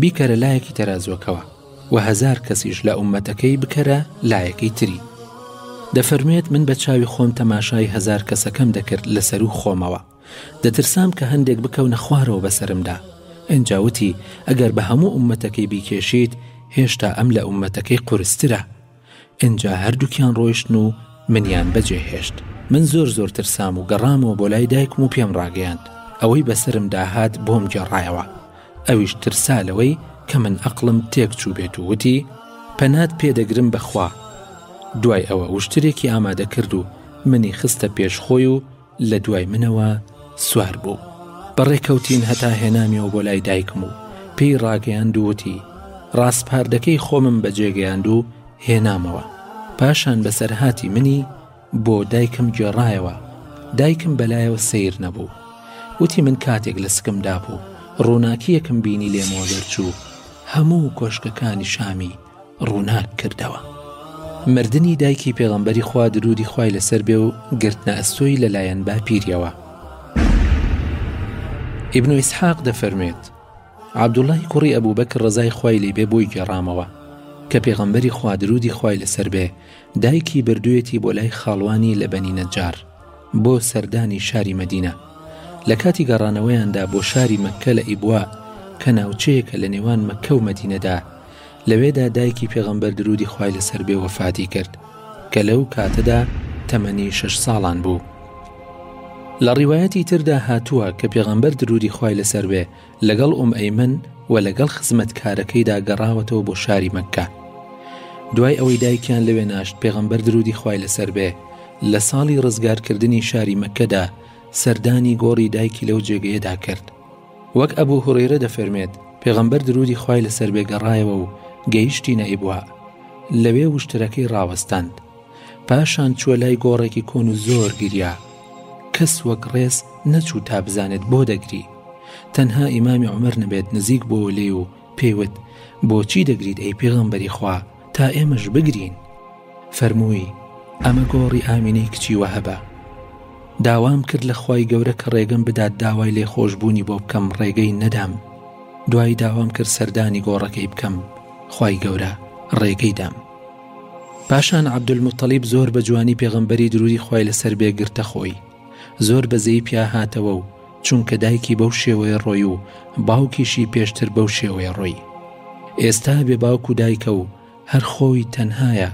Speaker 2: بیکەرە لایەکی تەرازوەکەوە و هەزار کەسیش لە ئوممەتەکەی بکەرە لایەکەی تری. دەفەرموێت من بە چاوی خۆم تەماشای هەزار کەسەکەم دەکرد لە سەروو خۆمەوە. دەترسام کە هەندێک بکەونە خوارەوە بەسەرمدا. ئینجا وتی، ئەگەر بە هەموو ئوممەتەکەی بیکێشیت، هێشتا ئەم لە ئوممەتەکەی قورسترە. ئینجا هەردووکیان ڕۆیشتن و منیان بەجێ هێشت من زۆر زۆر ترسام و گەڕامەوە بۆ لای دایکم و پێم ڕاگەیاند ئەوەی بەسرم داهات بۆم گێڕایەوە ئەویش ترسا لەوەی کە من ئەقلم تێک چوو بێت و وتی پەنات پێدەگرم بەخوا دوای ئەوە وشترێکی ئامادە کرد و منی خستە پێشخۆی و لە دوای منەوە سوار بوو. بە ڕێکەوتین هەتا هێنامیەوە بۆ لای دایکم و پێی ڕاگەیاند و وتی، ڕاسپاردەکەی خۆمم بەجێگەیاند و هێنامەوە. پاشان بەسەرهاتی منی بۆ دایکم گێڕایەوە. دایکم بە لایەوە سەیر نەبوو. وتی من کاتێک لە سکم دابوو، ڕووناکییەکم بینی لێمەوە دەرچوو. هەموو کۆشکەکانی شامی. ڕووناک کردەوە مردنی دایکی پێغەمبەری خوا درودی خوای لەسەر بێ و گرتنە ئەستۆی لەلایەن باپیریەوە ئیبن و ئیسحاق دەفەرمێت عبدوڵی کوڕی ئەبوو بەک ڕزای خوای لێ بێ بۆی گێڕامەوە کە پێغەمبەری خوادرودی خوای لەسەر بێ دایکی بردوێتی بۆ لای خاڵوانی لە بەنینە جار بۆ سەردانی شاری مەدینە لە کاتی گەڕانەوەیاندا بۆ شاری مەکە لە ئیبوا کە ناوچەیەکە لە نێوان مەکە و مەدینەدا لەوێدا دایکی پێغەمبەر درودی خوای لەسەر بێ وەفاتی کرد کە لەو کاتەدا تەمەنی شەش ساڵان بوو لە ڕیواەتی تردا هاتووە کە پێغەمبەر درودی خوای لەسەر بێ لەگەڵ ئوم ئەیمن و لەگەڵ خزمەتکارەکەیدا گەڕاوەتەوە بۆ شاری مەککە دوای ئەوەی دایکیان لەوێ ناشت پێغەمبەر درودی خوای لەسەر بێ لە ساڵی ڕزگارکردنی شاری مەکەدا سەردانی گۆڕی دایکی لەو جێگەیەدا کرد وەک ئەبو هورەیرە دەفەرموێت، پێغەمبەر درودی خوای لەسەر بێ گەڕایەوە و گەیشتینە ئیبوا، لەوێ وشترەکەی ڕاوەستاند، پاشان چووە لای گۆڕێکی کۆن و زۆر گریا، کەس وەک ڕێز نەچوو تا بزانێت بۆ دەگری، تەنها ئیمامی عومەر نەبێت نزیک بۆوە لێی و پێی وت، بۆچی دەگریت ئەی پێغەمبەری خوا، تا ئێمەش بگرین؟ فەرمووی، ئەمە گۆڕی ئامینەی کچی وەهەبە. داوام کرد لە خوای گەورە کە ڕێگەم بدات داوای لێخۆشبوونی بۆ بکەم ڕێگەی نەدام، دوایی داوام کرد سەردانی گۆڕەکەی بکەم، خوای گەورە ڕێگەی دام. پاشان عەبدولموتەڵیب زۆر بە جوانی پێغەمبەری دروودی خوای لەسەر بێ گرتە خۆی، زۆر بەزەیی پیا هاتەوە و چونکە دایکی بەو شێوەیە ڕۆی و باوکیشی پێشتر بەو شێوەیە ڕۆی. ئێستا بێ باوک و دایکە و هەر خۆی تەنهایە،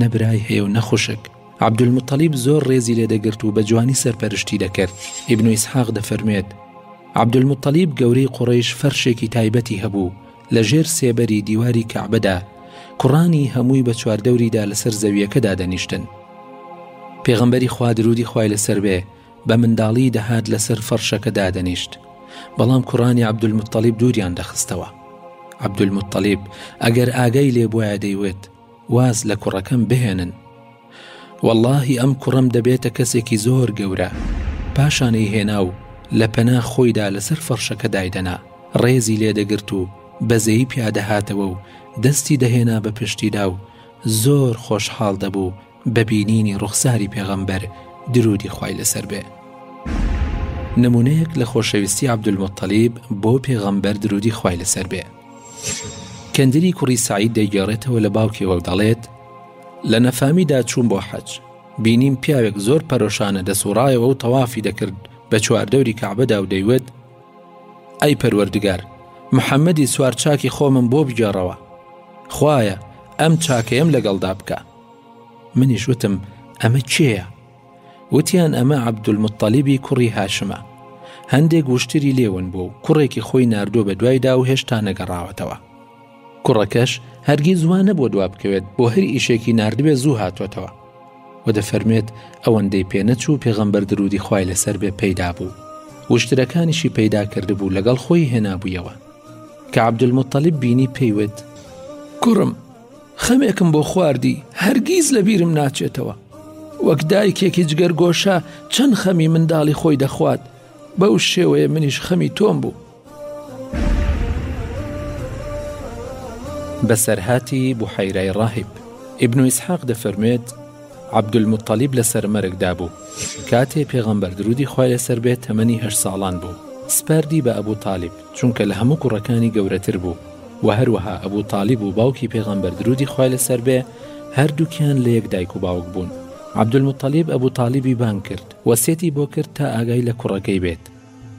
Speaker 2: نە برای هەیە و نە خوشک. عەبدولموتەڵیب زۆر ڕێزی لێ دەگرت و بە جوانی سەرپەرشتی دەکرد. ئیبن ئیسحاق دەفەرموێت، عەبدولموتەڵیب گەورەی قوڕەیش فەرشێکی تایبەتی هەبوو لە ژێر سێبەری دیواری کەعبەدا، کوڕانی هەمووی بە چواردەوریدا لەسەر زەوییەکە دادەنیشتن. پێغەمبەری خوا، درودی خوای لەسەر بێ، بە منداڵی دەهات لەسەر فەڕشەکە دادەنیشت، بەڵام کوڕانی عەبدولموتەڵیب دووریان دەخستەوە. عەبدولموتەڵیب ئەگەر ئاگای لێبوایە دەیوت، واز لە کوڕەکەم بهێنن. وەڵڵاهی ئەم کوڕەم دەبێتە کەسێکی زۆر گەورە. پاشانەی هێنا و لە پەنا خۆیدا لەسەر فەڕشەکە دایدەنا، ڕێزی لێدەگرت و بەزەیی پیادەهاتەوە و دەستی دەهێنا بە پشتیدا و زۆر خۆشحاڵ دەبوو، بە بینینی ڕوخساری پێغەمبەر درودی خوای لەسەر بێ. نمونەیەک لە خۆشەویستی عەبدولموتەلیب بۆ پێغەمبەر درودی خوای لەسەر بێ. کندری کوڕی سەعید دەیگێڕێتەوە لە باوکیەوە و دەڵێت، لە نەفامیدا چووم بۆ حەج، بینیم پیاوێک زۆر پەرۆشانە دەسوڕایەوە و تەوافی دەکرد بە چواردەوری کەعبەدا و دەیوت، ئەی پەروەردگار، محەممەدی سوارچاکی خۆمم بۆ بگێڕەوە، خوایە، ئەم چاکەیەم لەگەڵدا بکە. منیش وتم، ئەمە کێیە؟ وتیان ئەمە عەبدولموتەلیبی کوڕی هاشمە. هەندێک وشتری لێ ون بوو و کوڕێکی خۆی ناردووە بە دوایدا و هێشتا نەگەڕاوەتەوە. کوڕەکەش هەرگیز وا نەبووە دوا بکەوێت، بۆ هەر ئیشێکی ناردبێ زوو هاتووەتەوە. و دەفەرموێت ئەوەندەی پێ نەچوو پێغەمبەر درودی خوای لەسەر بێ پەیدا بوو. وشترەکانیشی پەیدا کردبوو لەگەڵ خۆی هێنابوویەوە. کە عەبدولموتەلیب بینی پێی وت، کوڕم! خەمێکم بۆ خواردی هەرگیز لە بیرم ناچێتەوە وەک دایکێکی جگەرگۆشە چەند خەمی منداڵی خۆی دەخوات بەو شێوەیە منیش خەمی تۆم بوو بەسەرهاتی بحیرای ڕاهب ئیبن و ئیسحاق دەفەرمێت عەبدولمتەلیب لەسەر مەرگدا بوو کاتێ پێغەمبەر درودی خوای لەسەر بێت تەمەنی هەشت ساڵان بوو سپاردی بە ئەبوو تاالب چونکە لە هەموو کوڕەکانی گەورەتر بوو، وە هەروەها ئەبو تالیب و باوکی پێغەمبەر درودی خوای لەسەر بێ هەردووکیان لە یەک دایک و باوک بوون، عبدالمطلب ئەبو تالیبی بانگ کرد وەسیەتی بۆ کرد تا ئاگای لە کوڕەکەی بێت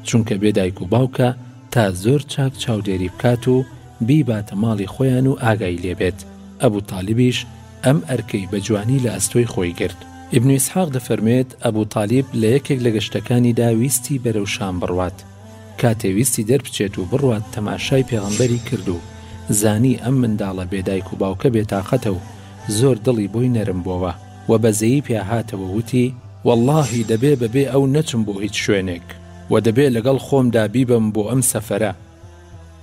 Speaker 2: چونکە بێ دایک و باوکە تا زۆر چاک چاودێری بکات و بیباتە ماڵی خۆیان و ئاگای لێ بێت، ئەبو تالیبیش ئەم ئەرکەی بە جوانی لە ئەستۆی خۆی گرت. ابن اسحاق دەفەرموێت، ئەبو تالیب لە یەکێک لە گەشتەکانیدا ویستی بەرەو شام بڕوات، کاتێ ویستی دەربچێت و بڕوات تەماشای پێغەمبەری کرد و زانی ئەم منداڵە بێ دایک و باوکە بێ تاقەتە و زۆر دڵی بۆی نەرم بۆوە و بەزەیی پیا هاتەوە وتی، وەڵڵاهی دەبێ بە بێ ئەو نەچم بۆ هیچ شوێنێک و دەبێ لەگەڵ خۆمدا بیبەم بۆ ئەم سەفەرە.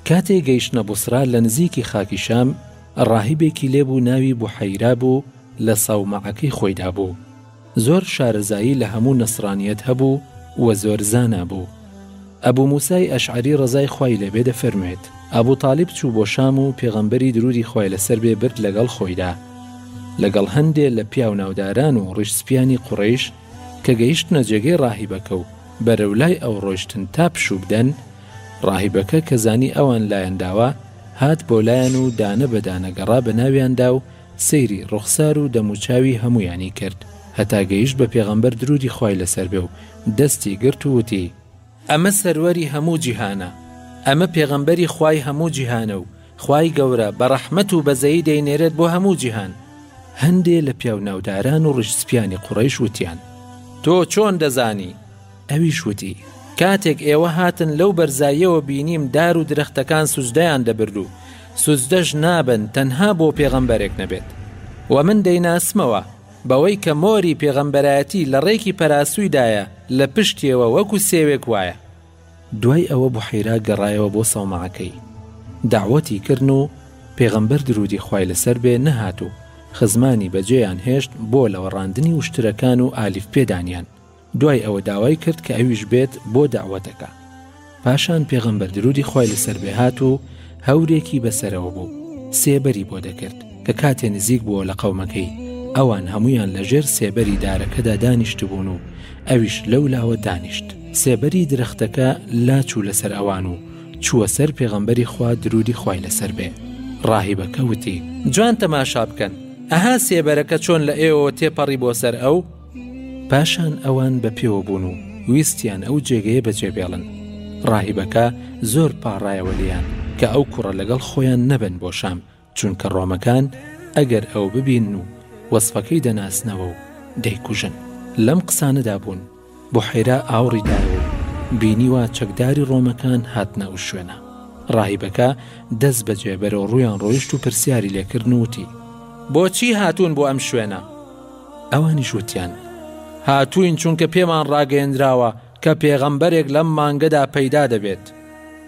Speaker 2: کاتێ گەیشتنە بوسرا لە نزیکی خاکی شام ڕاهیبێکی لێ بوو ناوی بوحەیرا بوو لە سەومەعەکەی خۆیدا بوو. زۆر شارەزایی لە هەموو نەسڕانیەت هەبوو و زۆر زانا بوو. ئەبو موسای ئەشعەری ڕەزای خوای لێبێ دەفەرموێت، ئەبو تالیب چوو بۆ شام و پێغەمبەری درودی خوای لەسەر بێ برد لەگەڵ خۆیدا لەگەڵ هەندێ لە پیاو ناوداران و ڕیش سپیانی قوڕەیش کە گەیشتنە جێگەی ڕاهیبەکە و بەرەو لای ئەو ڕۆیشتن تا پشوو بدەن، ڕاهیبەکە کە زانی ئەوان لایان داوە هات بۆ لایان و دانە بە دانە گەڕا بە ناویاندا و سەیری ڕوخسار و دەم و چاوی هەموویانی کرد هەتا گەیشت بە پێغەمبەر درودی خوای لەسەر بێ و دەستی گرت و وتی، ئەمە سەروەری هەموو جیهانە، ئەمە پێغەمبەری خوای هەموو جیهانە و خوای گەورە بە ڕەحمەت و بەزەیی دەینێرێت بۆ هەموو جیهان. هەندێ لە پیاو ناوداران و ڕیش سپیانی قوڕەیش وتیان، تۆ چۆن دەزانی؟ ئەویش وتی، کاتێک ئێوە هاتن لەو بەرزاییەوە بینیم دار و درەختەکان سوجدەیان دەبرد و سوجدەش نابن تەنها بۆ پێغەمبەرێک نەبێت، وە من دەیناسمەوە بەوەی کە مۆری پێغەمبەرایەتی لە ڕێکی پەراسوویدایە لە پشتیەوە وەکو سێوێک وایە. دوای ئەوە بوحەیرا گەڕایەوە بۆ سەومعەکەی، دەعوەتی کردن و پێغەمبەر دروودی خوای لەسەر بێ نەهات و خزمانی بەجێیان هێشت بۆ لەوەڕاندنی وشترەکان و ئالیف پێدانیان، دوای ئەوە داوای کرد کە ئەویش بێت بۆ دەعوەتەکە پاشان پێغەمبەر درودی خوای لەسەر بێ هات و هەورێکی بەسەرەوە بوو سێبەری بۆ دەکرد کە کاتێ نزیک بووە لە قەومەکەی ئەوان هەمویان لە ژێر سێبەری دارەکەدا دانیشتبوون و ئەویش لەو لاوە دانیشت سێبەری درەختەکە لاچوو لەسەر ئەوان و چووە سەر پێغەمبەری خوا درودی خوای لەسەر بێ ڕاهیبەکە وتی جوان تەماشا بکەن ئەها سێبەرەکە چۆن لە ئێوە تێپەڕی بۆ سەر ئەو پاشان ئەوان بە پێوە بوون و ویستیان ئەو جێگەیە بەجێبێڵن ڕاهیبەکە زۆر پاڕایەوە لێیان کە ئەو کوڕە لەگەڵ خۆیان نەبن بۆ شام چونکە ڕۆمەکان ئەگەر ئەو ببین و وەسفەکەی دەناسنەوە و دەیکوژن لەم قسانەدا بوون بۆ حەیرا ئاوڕی دایەوە و بینیوە چەکداری ڕۆمەکان هاتنە ئەو شوێنە ڕاهیبەکە دەست بەجێ بەرەو ڕویان ڕۆیشت و پرسیاری لێکردن وتی بۆچی هاتوون بۆ ئەم شوێنە؟ ئەوانیش وتیان، هاتووین چونکە پێمان ڕاگەیەندراوە کە پێغەمبەرێک لەم مانگەدا پەیدا دەبێت،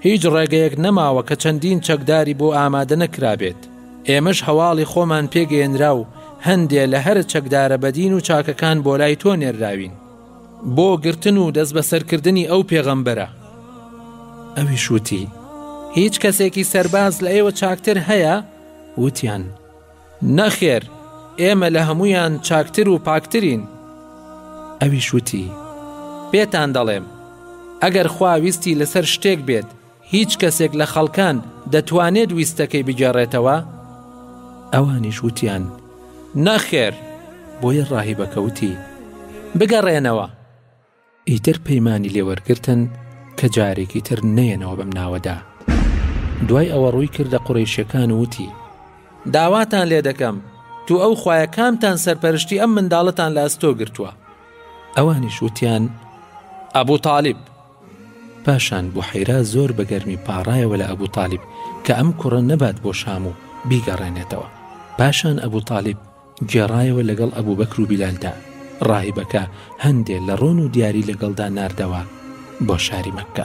Speaker 2: هیچ ڕێگەیەک نەماوە کە چەندین چەکداری بۆ ئامادە نەکرابێت، ئێمەش هەواڵی خۆمان پێ گەیەنرا و هەندێ لە هەرە چەکدارە بەدین و چاکەکان بۆ لای تۆ نێرراوین بۆ گرتن و دەستبەسەرکردنی ئەو پێغەمبەرە. ئەویش وتی، هیچ کەسێکی سەرباز لە ئێوە چاکتر هەیە؟ وتیان، نەخێر ئێمە لە هەموویان چاکتر و پاکترین. ئەویش وتی، پێتان دەڵێم، ئەگەر خوا ویستی لەسەر شتێک بێت هیچ کەسێک لە خەڵکان دەتوانێت ویستەکەی بگێڕێتەوە؟ ئەوانیش وتیان، نەخێر، بۆیە ڕاهیبەکە وتی، بگەڕێنەوە، ئیتر پەیمانی لێ وەرگرتن کە جارێکی تر نەیەنەوە بەم ناوەدا. دوای ئەوە ڕووی کردە قوڕەیشەکان و وتی، داواتان لێ دەکەم، تو ئەو خوایە کامتان سەرپەرشتی ئەم منداڵەتان لە ئەستۆ گرتووە؟ ئەوانیش وتیان، ئەبو تالیب. پاشان بوحەیرا زۆر بە گەرمی پاڕایەوە لە ئەبو تالیب کە ئەم کوڕە نەبات بۆ شام و بیگەڕێنێتەوە. پاشان ئەبو تالیب، گێڕایەوە لەگەڵ ئەبوبەکر و بیلالدا، ڕاهیبەکە هەندێ لە ڕۆن و دیاری لەگەڵدا ناردەوە بۆ شاری مەککە.